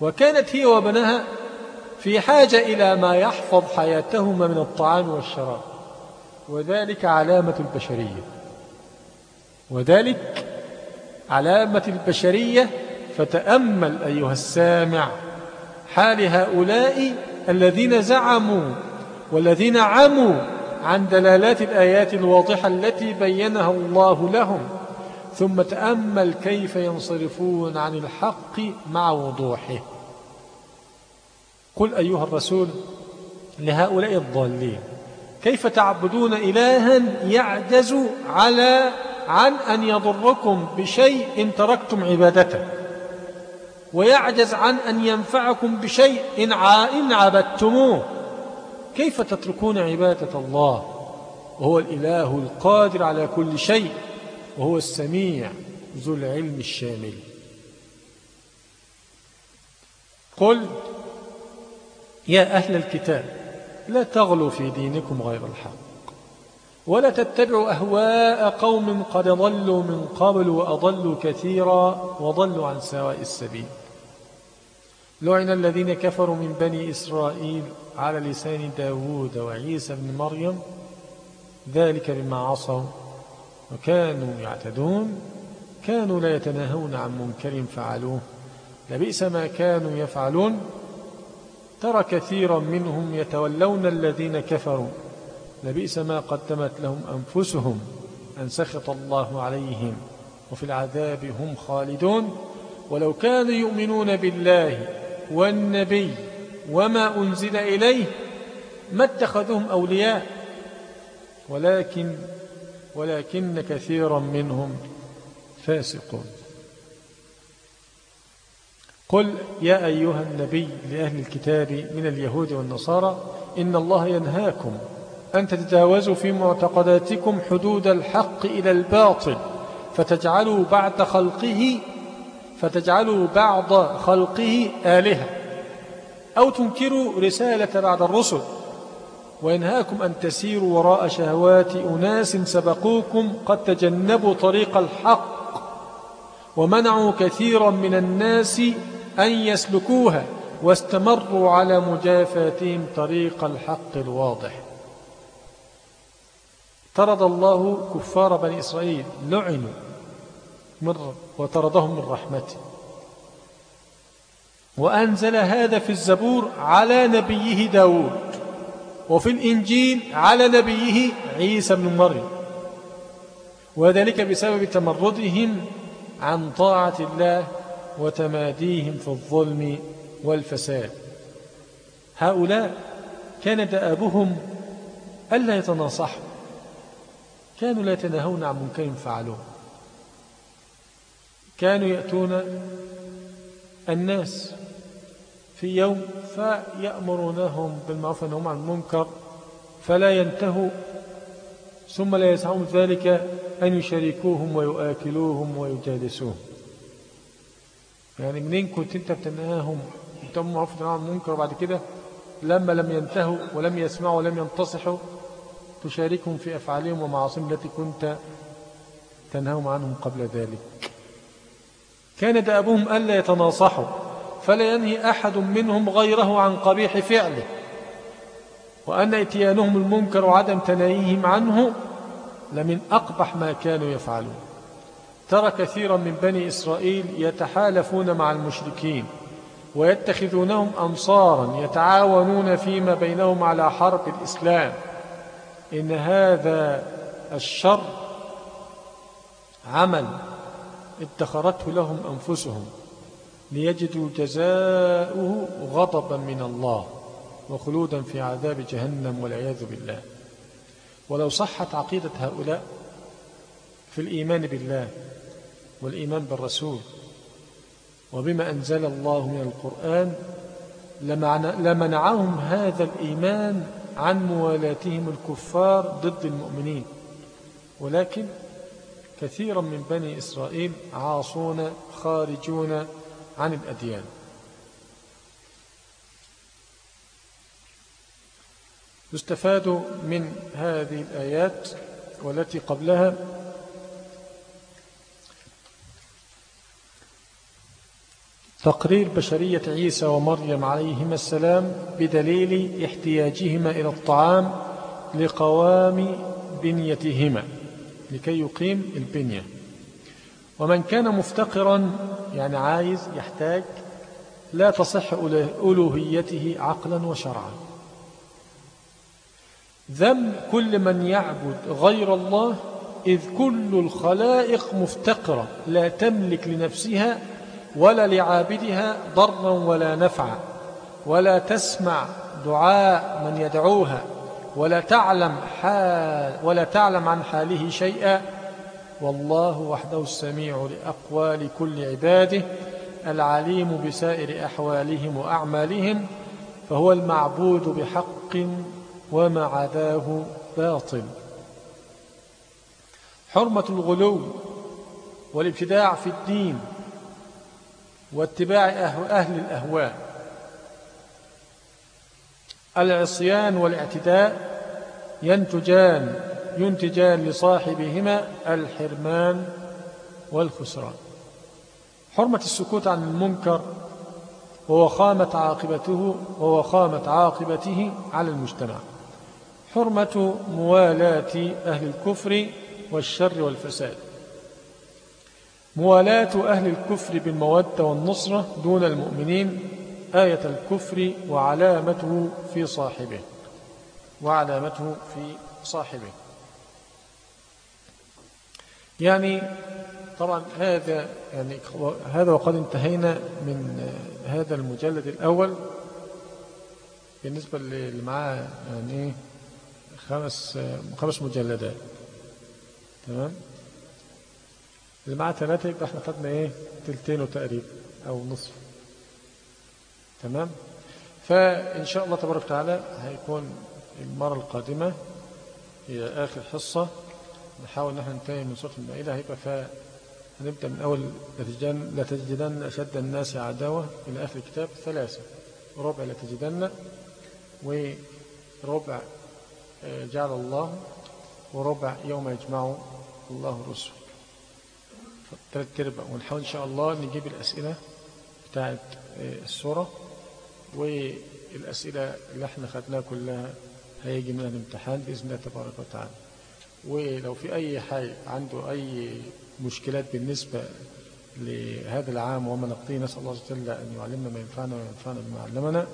Speaker 1: وكانت هي وابنها في حاجة إلى ما يحفظ حياتهما من الطعام والشراب. وذلك علامة البشرية. وذلك علامة البشرية فتأمل أيها السامع حال هؤلاء الذين زعموا والذين عموا عن دلالات الآيات الواضحة التي بينها الله لهم ثم تأمل كيف ينصرفون عن الحق مع وضوحه. قل أيها الرسول لهؤلاء الضالين كيف تعبدون إلها يعجز على عن أن يضركم بشيء إن تركتم عبادته. ويعجز عن أن ينفعكم بشيء إن عبدتموه. كيف تتركون عبادة الله؟ وهو الإله القادر على كل شيء وهو السميع ذو العلم الشامل. قل يا أهل الكتاب لا تغلوا في دينكم غير الحق. ولا تتبعوا أهواء قوم قد ضلوا من قبل وأضلوا كثيرا وضلوا عن سواء السبيل. لعن الذين كفروا من بني إسرائيل على لسان داود وعيسى بن مريم ذلك بما عصوا وكانوا يعتدون كانوا لا يتناهون عن منكر فعلوه. لبئس ما كانوا يفعلون ترى كثيرا منهم يتولون الذين كفروا. لبئس ما قدمت لهم أنفسهم أن سخط الله عليهم وفي العذاب هم خالدون. ولو كانوا يؤمنون بالله والنبي وما أنزل إليه ما اتخذهم أولياء. ولكن ولكن كثيرا منهم فاسقون. قل يا أيها النبي لأهل الكتاب من اليهود والنصارى إن الله ينهاكم أن تتجاوزوا في معتقداتكم حدود الحق إلى الباطل فتجعلوا بعد خلقه فتجعلوا بعض خلقه آلهة. أو تنكروا رسالة بعد الرسل وينهاكم أن تسيروا وراء شهوات أناس سبقوكم قد تجنبوا طريق الحق ومنعوا كثيرا من الناس أن يسلكوها واستمروا على مجافاتهم طريق الحق الواضح. طرد الله كفار بني إسرائيل لعنوا من وطردهم من رحمته. وأنزل هذا في الزبور على نبيه داود وفي الإنجيل على نبيه عيسى بن مريم. وذلك بسبب تمردهم عن طاعة الله وتماديهم في الظلم والفساد. هؤلاء كان دأبهم ألا يتناصحوا. كانوا لا يتناهون عن منكر فعلوه. كانوا يأتون الناس في يوم فيأمرونهم بالمعروف أنهم عن المنكر فلا ينتهوا ثم لا يسعهم ذلك أن يشاركوهم ويؤكلوهم ويجالسوهم. يعني منين كنت أنت بتنهاهم؟ أنت معروف عن المنكر وبعد كده لما لم ينتهوا ولم يسمعوا ولم ينتصحوا تشاركهم في أفعالهم ومعاصم التي كنت تنهاهم عنهم قبل ذلك. كان دأبهم ألا يتناصحوا فلا ينهي أحد منهم غيره عن قبيح فعله وأن إتيانهم المنكر وعدم تناهيهم عنه لمن أقبح ما كانوا يفعلون. ترى كثيرا من بني إسرائيل يتحالفون مع المشركين ويتخذونهم أنصارا يتعاونون فيما بينهم على حرب الإسلام. إن هذا الشر عمل ادخرته لهم أنفسهم ليجدوا جزاؤه غضبا من الله وخلودا في عذاب جهنم والعياذ بالله. ولو صحت عقيدة هؤلاء في الإيمان بالله والإيمان بالرسول وبما أنزل الله من القرآن لمنعهم هذا الإيمان عن موالاتهم الكفار ضد المؤمنين. ولكن كثيرا من بني إسرائيل عاصون خارجون عن الأديان. يستفاد من هذه الآيات والتي قبلها تقرير بشرية عيسى ومريم عليهما السلام بدليل احتياجهما إلى الطعام لقوام بنيتهما لكي يقيم البنية. ومن كان مفتقرا يعني عايز يحتاج لا تصح ألوهيته عقلا وشرعا. ذم كل من يعبد غير الله إذ كل الخلائق مفتقرة لا تملك لنفسها ولا لعابدها ضرا ولا نفعا ولا تسمع دعاء من يدعوها ولا تعلم حال ولا تعلم عن حاله شيئا. والله وحده السميع لأقوال كل عباده العليم بسائر أحوالهم وأعمالهم فهو المعبود بحق وما عداه باطل. حرمة الغلو والابتداع في الدين واتباع أهل الأهواء. العصيان والاعتداء ينتجان ينتجان لصاحبهما الحرمان والخسران. حرمة السكوت عن المنكر ووخامة عاقبته ووخامة عاقبته على المجتمع. حرمة موالاة أهل الكفر والشر والفساد. موالاة أهل الكفر بالمودة والنصرة دون المؤمنين آية الكفر وعلامته في صاحبه. وعلامته في صاحبه. يعني طبعا هذا يعني هذا وقد انتهينا من هذا المجلد الأول. بالنسبة اللي معاه يعني خمس خمس مجلدات. تمام؟ اللي معاه ثلاثة يبقى إحنا خدنا إيه؟ تلتينه تقريبا أو نصف. تمام؟ فإن شاء الله تبارك وتعالى هيكون المرة القادمة هي آخر حصة. نحاول نحن ننتهي من سورة المائدة. هيبقى فهنبدأ من أول لتجدن أشد الناس عداوة إلى آخر الكتاب ثلاثة. ربع لتجدن وربع آه، جعل الله وربع يوم يجمع الله الرسل. ثلاث ارباع ونحاول إن شاء الله نجيب الأسئلة بتاعت آه، السورة والأسئلة اللي إحنا خدناها كلها هيجي من الامتحان بإذن الله تبارك وتعالى. ولو في أي حي عنده أي مشكلات بالنسبة لهذا العام وما نقضيه نسأل الله جل أن يعلمنا ما ينفعنا وينفعنا بما علمنا.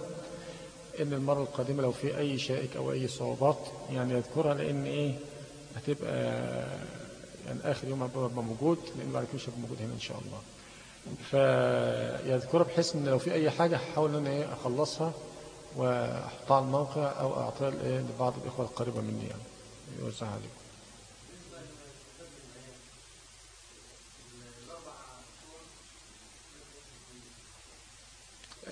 Speaker 1: إن المرة القادمة لو في أي شائك أو أي صعوبات يعني يذكرها لأن إيه؟ هتبقى يعني آخر يوم هبقى موجود لأن بعد كده مش موجود هنا إن شاء الله. فيذكرها بحيث إن لو في أي حاجة هحاول إن أنا إيه أخلصها وأحطها على الموقع أو أعطيها إيه لبعض الإخوة القريبة مني يعني. يوزعها عليكم.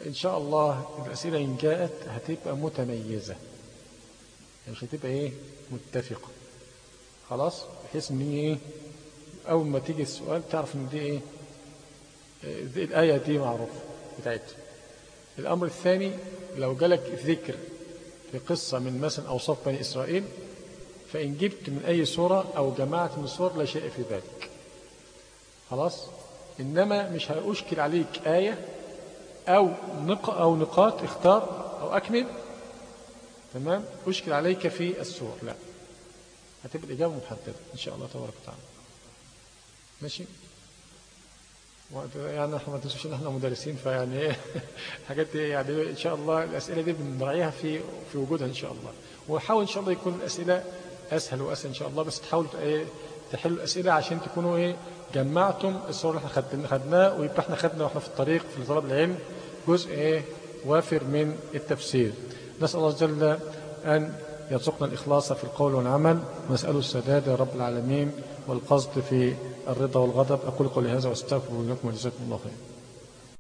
Speaker 1: إن شاء الله الأسئلة إن جاءت هتبقى متميزة. يعني هتبقى إيه متفقة. خلاص؟ بحيث إن إيه أول ما تيجي السؤال تعرف إن دي إيه دي الآية دي معروفة بتاعتها الأمر الثاني لو جالك ذكر في قصة من مثلا أوصاف بني إسرائيل فإن جبت من أي سورة أو جماعة من السور لا شيء في ذلك. خلاص؟ إنما مش هأشكل عليك آية أو نق أو نقاط اختار أو أكمل. تمام؟ أشكل عليك في السور لا. هتبقى الإجابة محددة إن شاء الله تبارك وتعالى. ماشي؟ يعني إحنا ما تنسوش إن إحنا مدرسين فيعني إيه؟ [LAUGHS] حاجات يعني إن شاء الله الأسئلة دي بنراعيها في في وجودها إن شاء الله. وحاول إن شاء الله يكون الأسئلة أسهل وأسهل إن شاء الله بس تحاولوا إيه؟ تحلوا الأسئلة عشان تكونوا إيه؟ جمعتم الصور اللي إحنا خدناه ويبقى إحنا خدنا وإحنا في الطريق في طلب العلم جزء إيه؟ وافر من التفسير. نسأل الله جل أن يرزقنا الإخلاص في القول والعمل ونسأله السداد يا رب العالمين والقصد في الرضا والغضب. أقول قولي هذا وأستغفر لكم وجزاكم الله خير